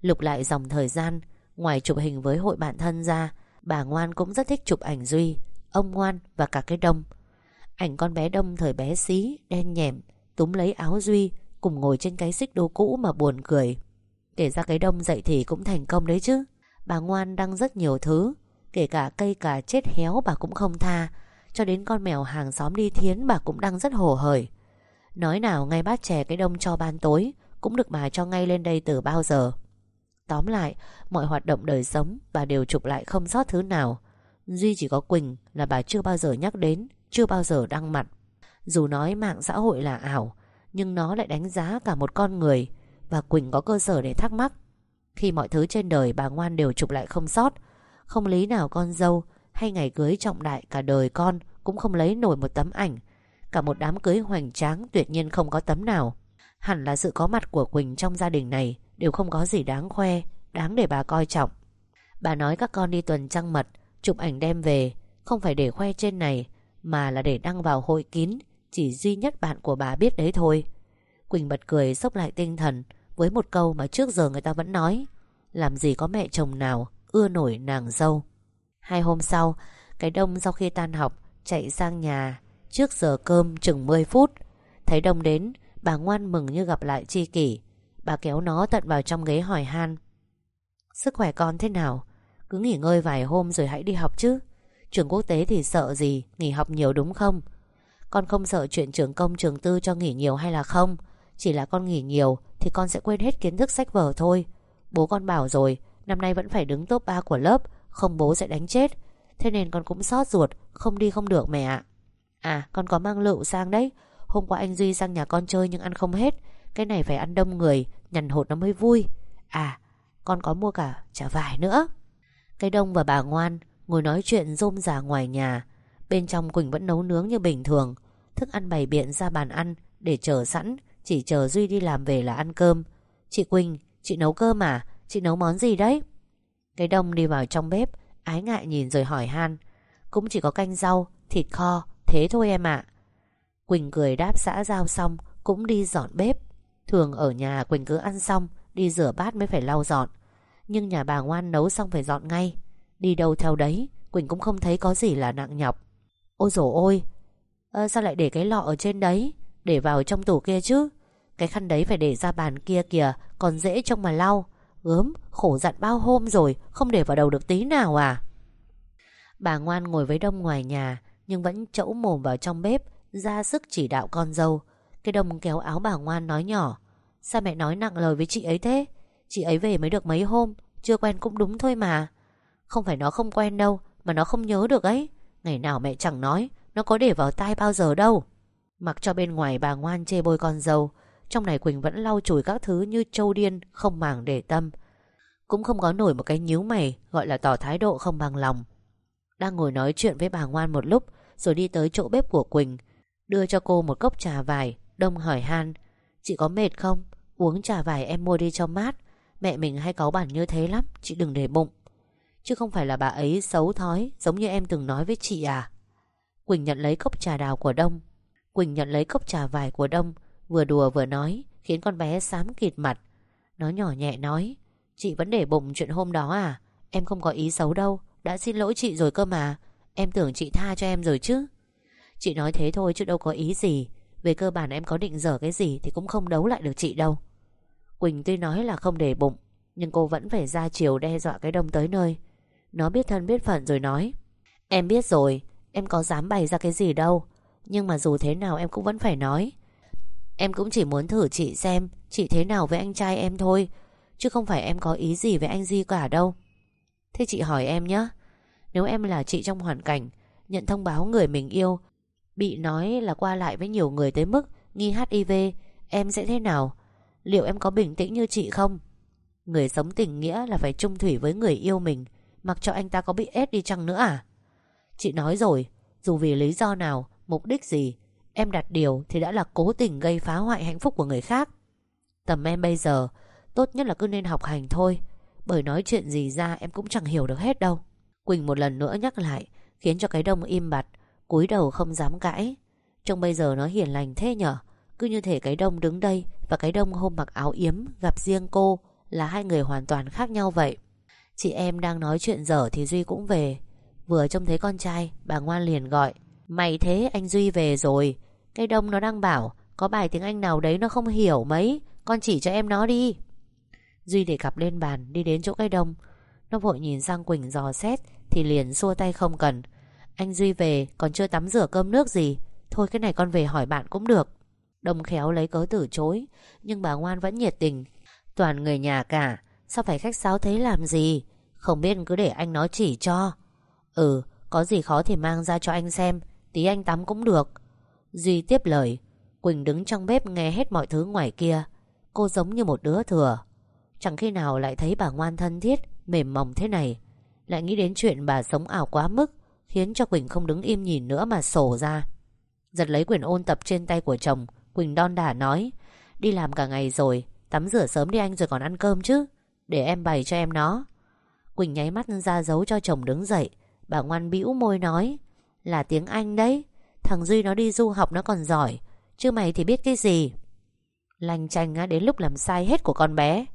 Lục lại dòng thời gian, Ngoài chụp hình với hội bạn thân ra, Bà ngoan cũng rất thích chụp ảnh Duy, Ông ngoan và cả cái đông. Ảnh con bé đông thời bé xí, Đen nhèm Túm lấy áo Duy, Cùng ngồi trên cái xích đô cũ mà buồn cười. Kể ra cái đông dậy thì cũng thành công đấy chứ. Bà ngoan đăng rất nhiều thứ, Kể cả cây cà chết héo bà cũng không tha. Cho đến con mèo hàng xóm đi thiến bà cũng đăng rất hồ hởi. Nói nào ngay bát chè cái đông cho ban tối, Cũng được bà cho ngay lên đây từ bao giờ. Tóm lại, Mọi hoạt động đời sống Bà đều chụp lại không sót thứ nào. Duy chỉ có Quỳnh là bà chưa bao giờ nhắc đến, Chưa bao giờ đăng mặt. Dù nói mạng xã hội là ảo, nhưng nó lại đánh giá cả một con người. Và Quỳnh có cơ sở để thắc mắc. Khi mọi thứ trên đời bà ngoan đều chụp lại không sót, Không lý nào con dâu Hay ngày cưới trọng đại cả đời con Cũng không lấy nổi một tấm ảnh. Cả một đám cưới hoành tráng Tuyệt nhiên không có tấm nào. Hẳn là sự có mặt của Quỳnh trong gia đình này Đều không có gì đáng khoe, Đáng để bà coi trọng. Bà nói các con đi tuần trăng mật, Chụp ảnh đem về, Không phải để khoe trên này, Mà là để đăng vào hội kín, chỉ duy nhất bạn của bà biết đấy thôi. Quỳnh bật cười sốc lại tinh thần với một câu mà trước giờ người ta vẫn nói, Làm gì có mẹ chồng nào Ưa nổi nàng dâu. Hai hôm sau, Cái đông sau khi tan học, Chạy sang nhà Trước giờ cơm chừng 10 phút. Thấy đông đến, Bà ngoan mừng như gặp lại chi kỷ. Bà kéo nó tận vào trong ghế hỏi han. Sức khỏe con thế nào? Cứ nghỉ ngơi vài hôm rồi hãy đi học chứ. Trường quốc tế thì sợ gì, Nghỉ học nhiều đúng không? Con không sợ chuyện trường công, trường tư cho nghỉ nhiều hay là không? Chỉ là con nghỉ nhiều thì con sẽ quên hết kiến thức sách vở thôi. Bố con bảo rồi, Năm nay vẫn phải đứng top 3 của lớp, Không bố sẽ đánh chết. Thế nên con cũng xót ruột, Không đi không được mẹ ạ. À con có mang lựu sang đấy. Hôm qua anh Duy sang nhà con chơi nhưng ăn không hết. Cái này phải ăn đông người, Nhằn hột nó mới vui. À con có mua cả chả vải nữa. Cái đông và bà ngoan, Ngồi nói chuyện rôm rả ngoài nhà. Bên trong Quỳnh vẫn nấu nướng như bình thường. Thức ăn bày biện ra bàn ăn Để chờ sẵn. Chỉ chờ Duy đi làm về là ăn cơm. Chị Quỳnh, chị nấu cơm à? Chị nấu món gì đấy? Cái đông đi vào trong bếp Ái ngại nhìn rồi hỏi han. Cũng chỉ có canh rau, thịt kho Thế thôi em ạ. Quỳnh cười đáp xã giao xong Cũng đi dọn bếp. Thường ở nhà Quỳnh cứ ăn xong Đi rửa bát mới phải lau dọn. Nhưng nhà bà ngoan nấu xong phải dọn ngay. Đi đâu theo đấy Quỳnh cũng không thấy có gì là nặng nhọc. Ôi dồi ôi à, Sao lại để cái lọ ở trên đấy? Để vào trong tủ kia chứ? Cái khăn đấy phải để ra bàn kia kìa, Còn dễ trông mà lau. Gớm khổ dặn bao hôm rồi, Không để vào đầu được tí nào à? Bà ngoan ngồi với đông ngoài nhà, Nhưng vẫn chẫu mồm vào trong bếp, Ra sức chỉ đạo con dâu. Cái đông kéo áo bà ngoan nói nhỏ, Sao mẹ nói nặng lời với chị ấy thế? Chị ấy về mới được mấy hôm, Chưa quen cũng đúng thôi mà. Không phải nó không quen đâu, Mà nó không nhớ được ấy. Ngày nào mẹ chẳng nói, Nó có để vào tai bao giờ đâu. Mặc cho bên ngoài bà ngoan chê bôi con dâu trong này Quỳnh vẫn lau chùi các thứ như châu điên, Không màng để tâm. Cũng không có nổi một cái nhíu mày, Gọi là tỏ thái độ không bằng lòng. Đang ngồi nói chuyện với bà ngoan một lúc, Rồi đi tới chỗ bếp của Quỳnh, Đưa cho cô một cốc trà vải, Đông hỏi han. Chị có mệt không? Uống trà vải em mua đi cho mát. Mẹ mình hay cáu bản như thế lắm, Chị đừng để bụng. Chứ không phải là bà ấy xấu thói, Giống như em từng nói với chị à? Quỳnh nhận lấy cốc trà đào của Đông. Quỳnh nhận lấy cốc trà vải của Đông Vừa đùa vừa nói, Khiến con bé xám kịt mặt. Nó nhỏ nhẹ nói, Chị vẫn để bụng chuyện hôm đó à? Em không có ý xấu đâu. Đã xin lỗi chị rồi cơ mà. Em tưởng chị tha cho em rồi chứ. Chị nói thế thôi chứ đâu có ý gì. Về cơ bản em có định dở cái gì Thì cũng không đấu lại được chị đâu. Quỳnh tuy nói là không để bụng, Nhưng cô vẫn phải ra chiều đe dọa cái đông tới nơi. Nó biết thân biết phận rồi nói, Em biết rồi, Em có dám bày ra cái gì đâu. Nhưng mà dù thế nào em cũng vẫn phải nói Em cũng chỉ muốn thử chị xem, Chị thế nào với anh trai em thôi, Chứ không phải em có ý gì với anh Di cả đâu. Thế chị hỏi em nhé Nếu em là chị trong hoàn cảnh, Nhận thông báo người mình yêu, Bị nói là qua lại với nhiều người tới mức Nghi HIV Em sẽ thế nào? Liệu em có bình tĩnh như chị không? Người sống tình nghĩa là phải trung thủy với người yêu mình, Mặc cho anh ta có bị ép đi chăng nữa à? Chị nói rồi, Dù vì lý do nào, Mục đích gì Em đặt điều thì đã là cố tình gây phá hoại hạnh phúc của người khác. Tầm em bây giờ, Tốt nhất là cứ nên học hành thôi. Bởi nói chuyện gì ra em cũng chẳng hiểu được hết đâu. Quỳnh một lần nữa nhắc lại, Khiến cho cái đông im bặt, cúi đầu không dám cãi. Trông bây giờ nó hiền lành thế nhở? Cứ như thể cái đông đứng đây Và cái đông hôm mặc áo yếm Gặp riêng cô Là hai người hoàn toàn khác nhau vậy. Chị em đang nói chuyện dở thì Duy cũng về. Vừa trông thấy con trai, Bà ngoan liền gọi, Mày thế, anh Duy về rồi. Cái đông nó đang bảo, Có bài tiếng Anh nào đấy nó không hiểu mấy? Con chỉ cho em nó đi. Duy để cặp lên bàn, đi đến chỗ cái đông. Nó vội nhìn sang Quỳnh dò xét, Thì liền xua tay không cần. Anh Duy về, còn chưa tắm rửa cơm nước gì? Thôi cái này con về hỏi bạn cũng được. Đông khéo lấy cớ từ chối, Nhưng bà ngoan vẫn nhiệt tình. Toàn người nhà cả, Sao phải khách sáo thế làm gì? Không biết cứ để anh nó chỉ cho. Ừ có gì khó thì mang ra cho anh xem, Tí anh tắm cũng được. Duy tiếp lời. Quỳnh đứng trong bếp nghe hết mọi thứ ngoài kia. Cô giống như một đứa thừa. Chẳng khi nào lại thấy bà ngoan thân thiết, Mềm mỏng thế này. Lại nghĩ đến chuyện bà sống ảo quá mức, Khiến cho Quỳnh không đứng im nhìn nữa mà sổ ra. Giật lấy quyển ôn tập trên tay của chồng, Quỳnh đon đả nói, Đi làm cả ngày rồi, Tắm rửa sớm đi anh rồi còn ăn cơm chứ, Để em bày cho em nó. Quỳnh nháy mắt ra dấu cho chồng đứng dậy. Bà ngoan bĩu môi nói, Là tiếng Anh đấy Thằng Duy nó đi du học nó còn giỏi, Chứ mày thì biết cái gì? Lanh chanh đến lúc làm sai hết của con bé.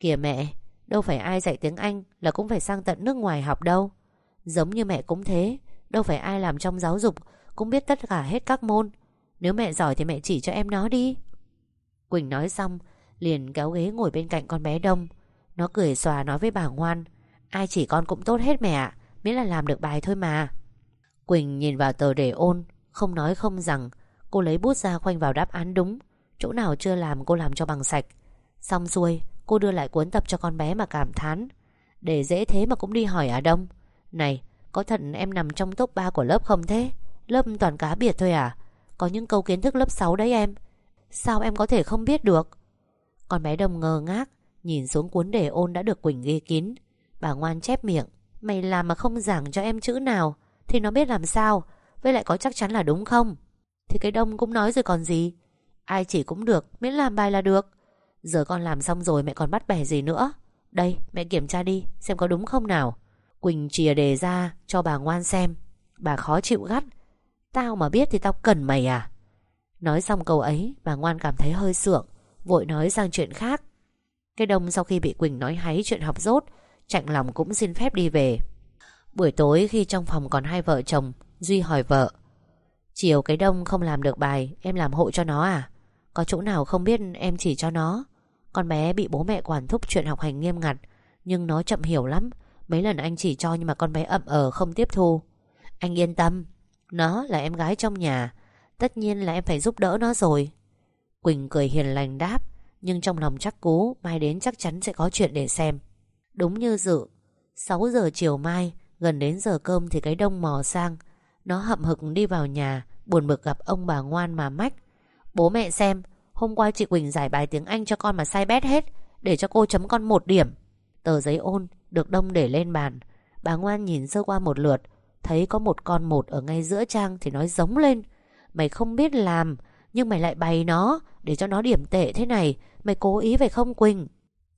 Kìa mẹ, Đâu phải ai dạy tiếng Anh Là cũng phải sang tận nước ngoài học đâu. Giống như mẹ cũng thế, Đâu phải ai làm trong giáo dục Cũng biết tất cả hết các môn. Nếu mẹ giỏi thì mẹ chỉ cho em nó đi. Quỳnh nói xong, Liền kéo ghế ngồi bên cạnh con bé Đông. Nó cười xòa nói với bà ngoan, Ai chỉ con cũng tốt hết mẹ ạ, Miễn là làm được bài thôi mà. Quỳnh nhìn vào tờ để ôn không nói không rằng, Cô lấy bút ra khoanh vào đáp án đúng. Chỗ nào chưa làm cô làm cho bằng sạch. Xong xuôi, cô đưa lại cuốn tập cho con bé mà cảm thán. Để dễ thế mà cũng đi hỏi à Đông? Này, có thật em nằm trong top 3 của lớp không thế? Lớp toàn cá biệt thôi à? Có những câu kiến thức lớp 6 đấy em. Sao em có thể không biết được? Con bé Đông ngơ ngác, Nhìn xuống cuốn đề ôn đã được Quỳnh ghi kín. Bà ngoan chép miệng. Mày làm mà không giảng cho em chữ nào, Thì nó biết làm sao? Với lại có chắc chắn là đúng không? Thì cái Đông cũng nói rồi còn gì? Ai chỉ cũng được, miễn làm bài là được. Giờ con làm xong rồi mẹ còn bắt bẻ gì nữa? Đây, mẹ kiểm tra đi, Xem có đúng không nào? Quỳnh chìa đề ra cho bà ngoan xem. Bà khó chịu gắt. Tao mà biết thì tao cần mày à? Nói xong câu ấy, bà ngoan cảm thấy hơi sượng, Vội nói sang chuyện khác. Cái đông sau khi bị Quỳnh nói háy chuyện học dốt Chạnh lòng cũng xin phép đi về. Buổi tối khi trong phòng còn hai vợ chồng Duy hỏi vợ, Chiều cái đông không làm được bài, Em làm hộ cho nó à? Có chỗ nào không biết em chỉ cho nó? Con bé bị bố mẹ quản thúc chuyện học hành nghiêm ngặt, Nhưng nó chậm hiểu lắm. Mấy lần anh chỉ cho nhưng mà con bé ậm ờ không tiếp thu. Anh yên tâm, Nó là em gái trong nhà, Tất nhiên là em phải giúp đỡ nó rồi. Quỳnh cười hiền lành đáp, Nhưng trong lòng chắc cú, Mai đến chắc chắn sẽ có chuyện để xem. Đúng như dự 6 giờ chiều mai, Gần đến giờ cơm thì cái đông mò sang. Nó hậm hực đi vào nhà, Buồn bực gặp ông bà ngoan mà mách. Bố mẹ xem, Hôm qua chị Quỳnh giải bài tiếng Anh cho con mà sai bét hết, Để cho cô chấm con một điểm. Tờ giấy ôn được đông để lên bàn. Bà ngoan nhìn sơ qua một lượt, Thấy có một con một ở ngay giữa trang Thì nói giống lên. Mày không biết làm, Nhưng mày lại bày nó, Để cho nó điểm tệ thế này, Mày cố ý phải không Quỳnh?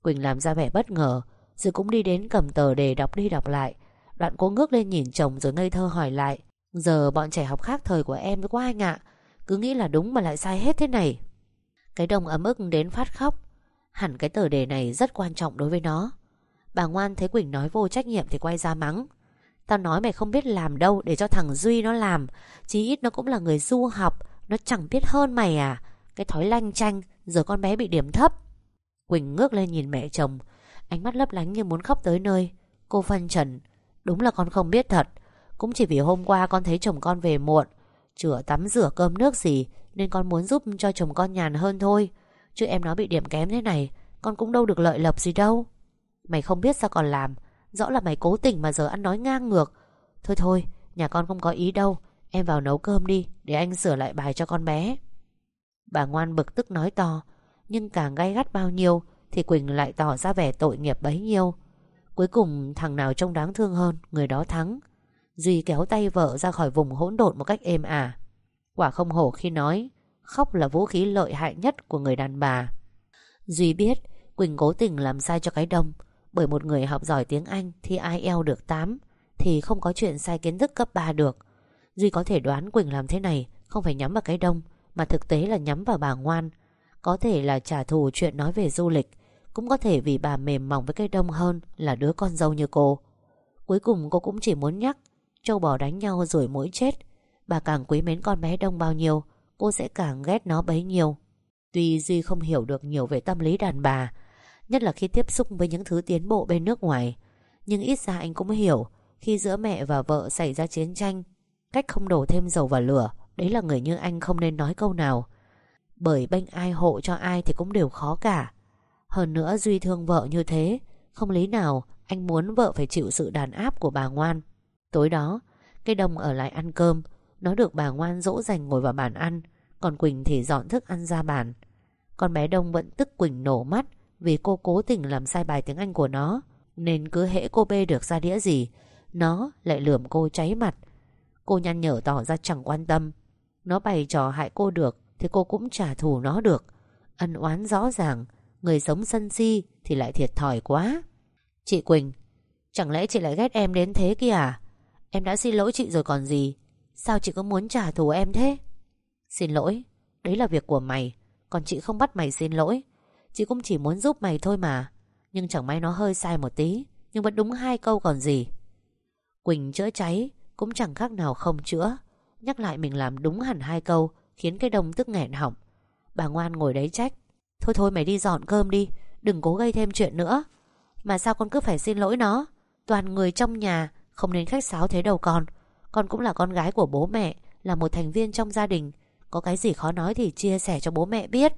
Quỳnh làm ra vẻ bất ngờ, Rồi cũng đi đến cầm tờ để đọc đi đọc lại. Đoạn cô ngước lên nhìn chồng rồi ngây thơ hỏi lại Giờ bọn trẻ học khác thời của em quá anh ạ. Cứ nghĩ là đúng mà lại sai hết thế này. Cái đồng ấm ức đến phát khóc. Hẳn cái tờ đề này rất quan trọng đối với nó. Bà ngoan thấy Quỳnh nói vô trách nhiệm thì quay ra mắng. Tao nói mày không biết làm đâu Để cho thằng Duy nó làm. Chí ít nó cũng là người du học. Nó chẳng biết hơn mày à. Cái thói lanh chanh, Giờ con bé bị điểm thấp. Quỳnh ngước lên nhìn mẹ chồng. Ánh mắt lấp lánh như muốn khóc tới nơi. Cô phân trần, Đúng là con không biết thật. Cũng chỉ vì hôm qua con thấy chồng con về muộn. Chửa tắm rửa cơm nước gì, Nên con muốn giúp cho chồng con nhàn hơn thôi. Chứ em nó bị điểm kém thế này, Con cũng đâu được lợi lộc gì đâu. Mày không biết sao còn làm. Rõ là mày cố tình mà giờ ăn nói ngang ngược. Thôi thôi, Nhà con không có ý đâu. Em vào nấu cơm đi, Để anh sửa lại bài cho con bé. Bà ngoan bực tức nói to. Nhưng càng gay gắt bao nhiêu, Thì Quỳnh lại tỏ ra vẻ tội nghiệp bấy nhiêu. Cuối cùng thằng nào trông đáng thương hơn, Người đó thắng. Duy kéo tay vợ ra khỏi vùng hỗn độn một cách êm ả. Quả không hổ khi nói, Khóc là vũ khí lợi hại nhất của người đàn bà. Duy biết Quỳnh cố tình làm sai cho cái đông, bởi một người học giỏi tiếng Anh Thi IELTS được 8 Thì không có chuyện sai kiến thức cấp 3 được. Duy có thể đoán Quỳnh làm thế này Không phải nhắm vào cái đông, Mà thực tế là nhắm vào bà ngoan. Có thể là trả thù chuyện nói về du lịch, Cũng có thể vì bà mềm mỏng với cái đông hơn Là đứa con dâu như cô. Cuối cùng cô cũng chỉ muốn nhắc Châu bò đánh nhau rồi mỗi chết. Bà càng quý mến con bé đông bao nhiêu, Cô sẽ càng ghét nó bấy nhiêu. Tuy Duy không hiểu được nhiều về tâm lý đàn bà, Nhất là khi tiếp xúc với những thứ tiến bộ bên nước ngoài. Nhưng ít ra anh cũng hiểu, Khi giữa mẹ và vợ xảy ra chiến tranh, Cách không đổ thêm dầu vào lửa, Đấy là người như anh không nên nói câu nào. Bởi bênh ai hộ cho ai Thì cũng đều khó cả. Hơn nữa Duy thương vợ như thế, Không lý nào anh muốn vợ phải chịu sự đàn áp của bà ngoan. Tối đó Cây đồng ở lại ăn cơm, Nó được bà ngoan dỗ dành ngồi vào bàn ăn, Còn Quỳnh thì dọn thức ăn ra bàn. Con bé Đông vẫn tức Quỳnh nổ mắt vì cô cố tình làm sai bài tiếng Anh của nó, Nên cứ hễ cô bê được ra đĩa gì, Nó lại lườm cô cháy mặt. Cô nhăn nhở tỏ ra chẳng quan tâm. Nó bày trò hại cô được Thì cô cũng trả thù nó được. Ân oán rõ ràng, Người sống sân si thì lại thiệt thòi quá. Chị Quỳnh, Chẳng lẽ chị lại ghét em đến thế kia à? Em đã xin lỗi chị rồi còn gì? Sao chị có muốn trả thù em thế? Xin lỗi. Đấy là việc của mày. Còn chị không bắt mày xin lỗi. Chị cũng chỉ muốn giúp mày thôi mà. Nhưng chẳng may nó hơi sai một tí. Nhưng vẫn đúng hai câu còn gì. Quỳnh chữa cháy Cũng chẳng khác nào không chữa. Nhắc lại mình làm đúng hẳn hai câu, Khiến cái đông tức nghẹn họng. Bà ngoan ngồi đấy trách. Thôi thôi mày đi dọn cơm đi. Đừng cố gây thêm chuyện nữa. Mà sao con cứ phải xin lỗi nó? Toàn người trong nhà không nên khách sáo thế đâu con. Con cũng là con gái của bố mẹ, Là một thành viên trong gia đình. Có cái gì khó nói thì chia sẻ cho bố mẹ biết.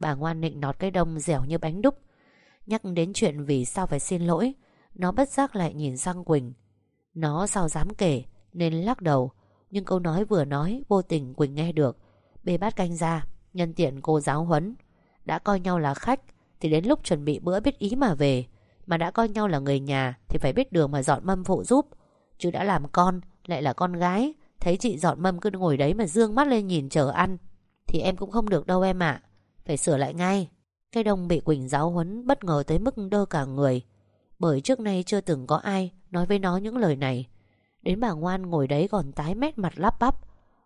Bà ngoan nịnh nọt cái đông dẻo như bánh đúc. Nhắc đến chuyện vì sao phải xin lỗi, Nó bất giác lại nhìn sang Quỳnh. Nó sao dám kể, Nên lắc đầu. Nhưng câu nói vừa nói, Vô tình Quỳnh nghe được. Bê bát canh ra, Nhân tiện cô giáo huấn. Đã coi nhau là khách, Thì đến lúc chuẩn bị bữa biết ý mà về. Mà đã coi nhau là người nhà Thì phải biết đường mà dọn mâm phụ giúp. Chứ đã làm con, lại là con gái, Thấy chị dọn mâm cứ ngồi đấy mà dương mắt lên nhìn chờ ăn, Thì em cũng không được đâu em ạ. Phải sửa lại ngay. Cái đông bị Quỳnh giáo huấn bất ngờ tới mức đơ cả người. Bởi trước nay chưa từng có ai Nói với nó những lời này. Đến bà ngoan ngồi đấy còn tái mét mặt lắp bắp.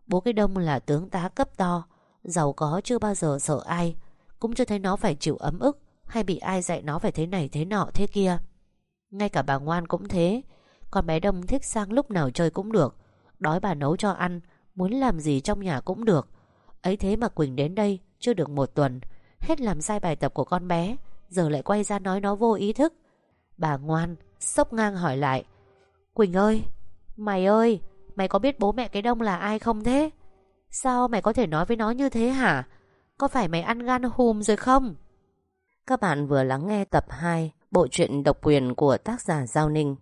Bố cái đông là tướng tá cấp to, Giàu có chưa bao giờ sợ ai, Cũng chưa thấy nó phải chịu ấm ức. Hay bị ai dạy nó phải thế này thế nọ thế kia. Ngay cả bà ngoan cũng thế. Con bé đông thích sang lúc nào chơi cũng được. Đói bà nấu cho ăn, Muốn làm gì trong nhà cũng được. Ấy thế mà Quỳnh đến đây, chưa được một tuần. Hết làm sai bài tập của con bé, Giờ lại quay ra nói nó vô ý thức. Bà ngoan, sốc ngang hỏi lại. Quỳnh ơi, Mày ơi, Mày có biết bố mẹ cái đông là ai không thế? Sao mày có thể nói với nó như thế hả? Có phải mày ăn gan hùm rồi không? Các bạn vừa lắng nghe tập 2 Bộ truyện độc quyền của tác giả Giao Ninh.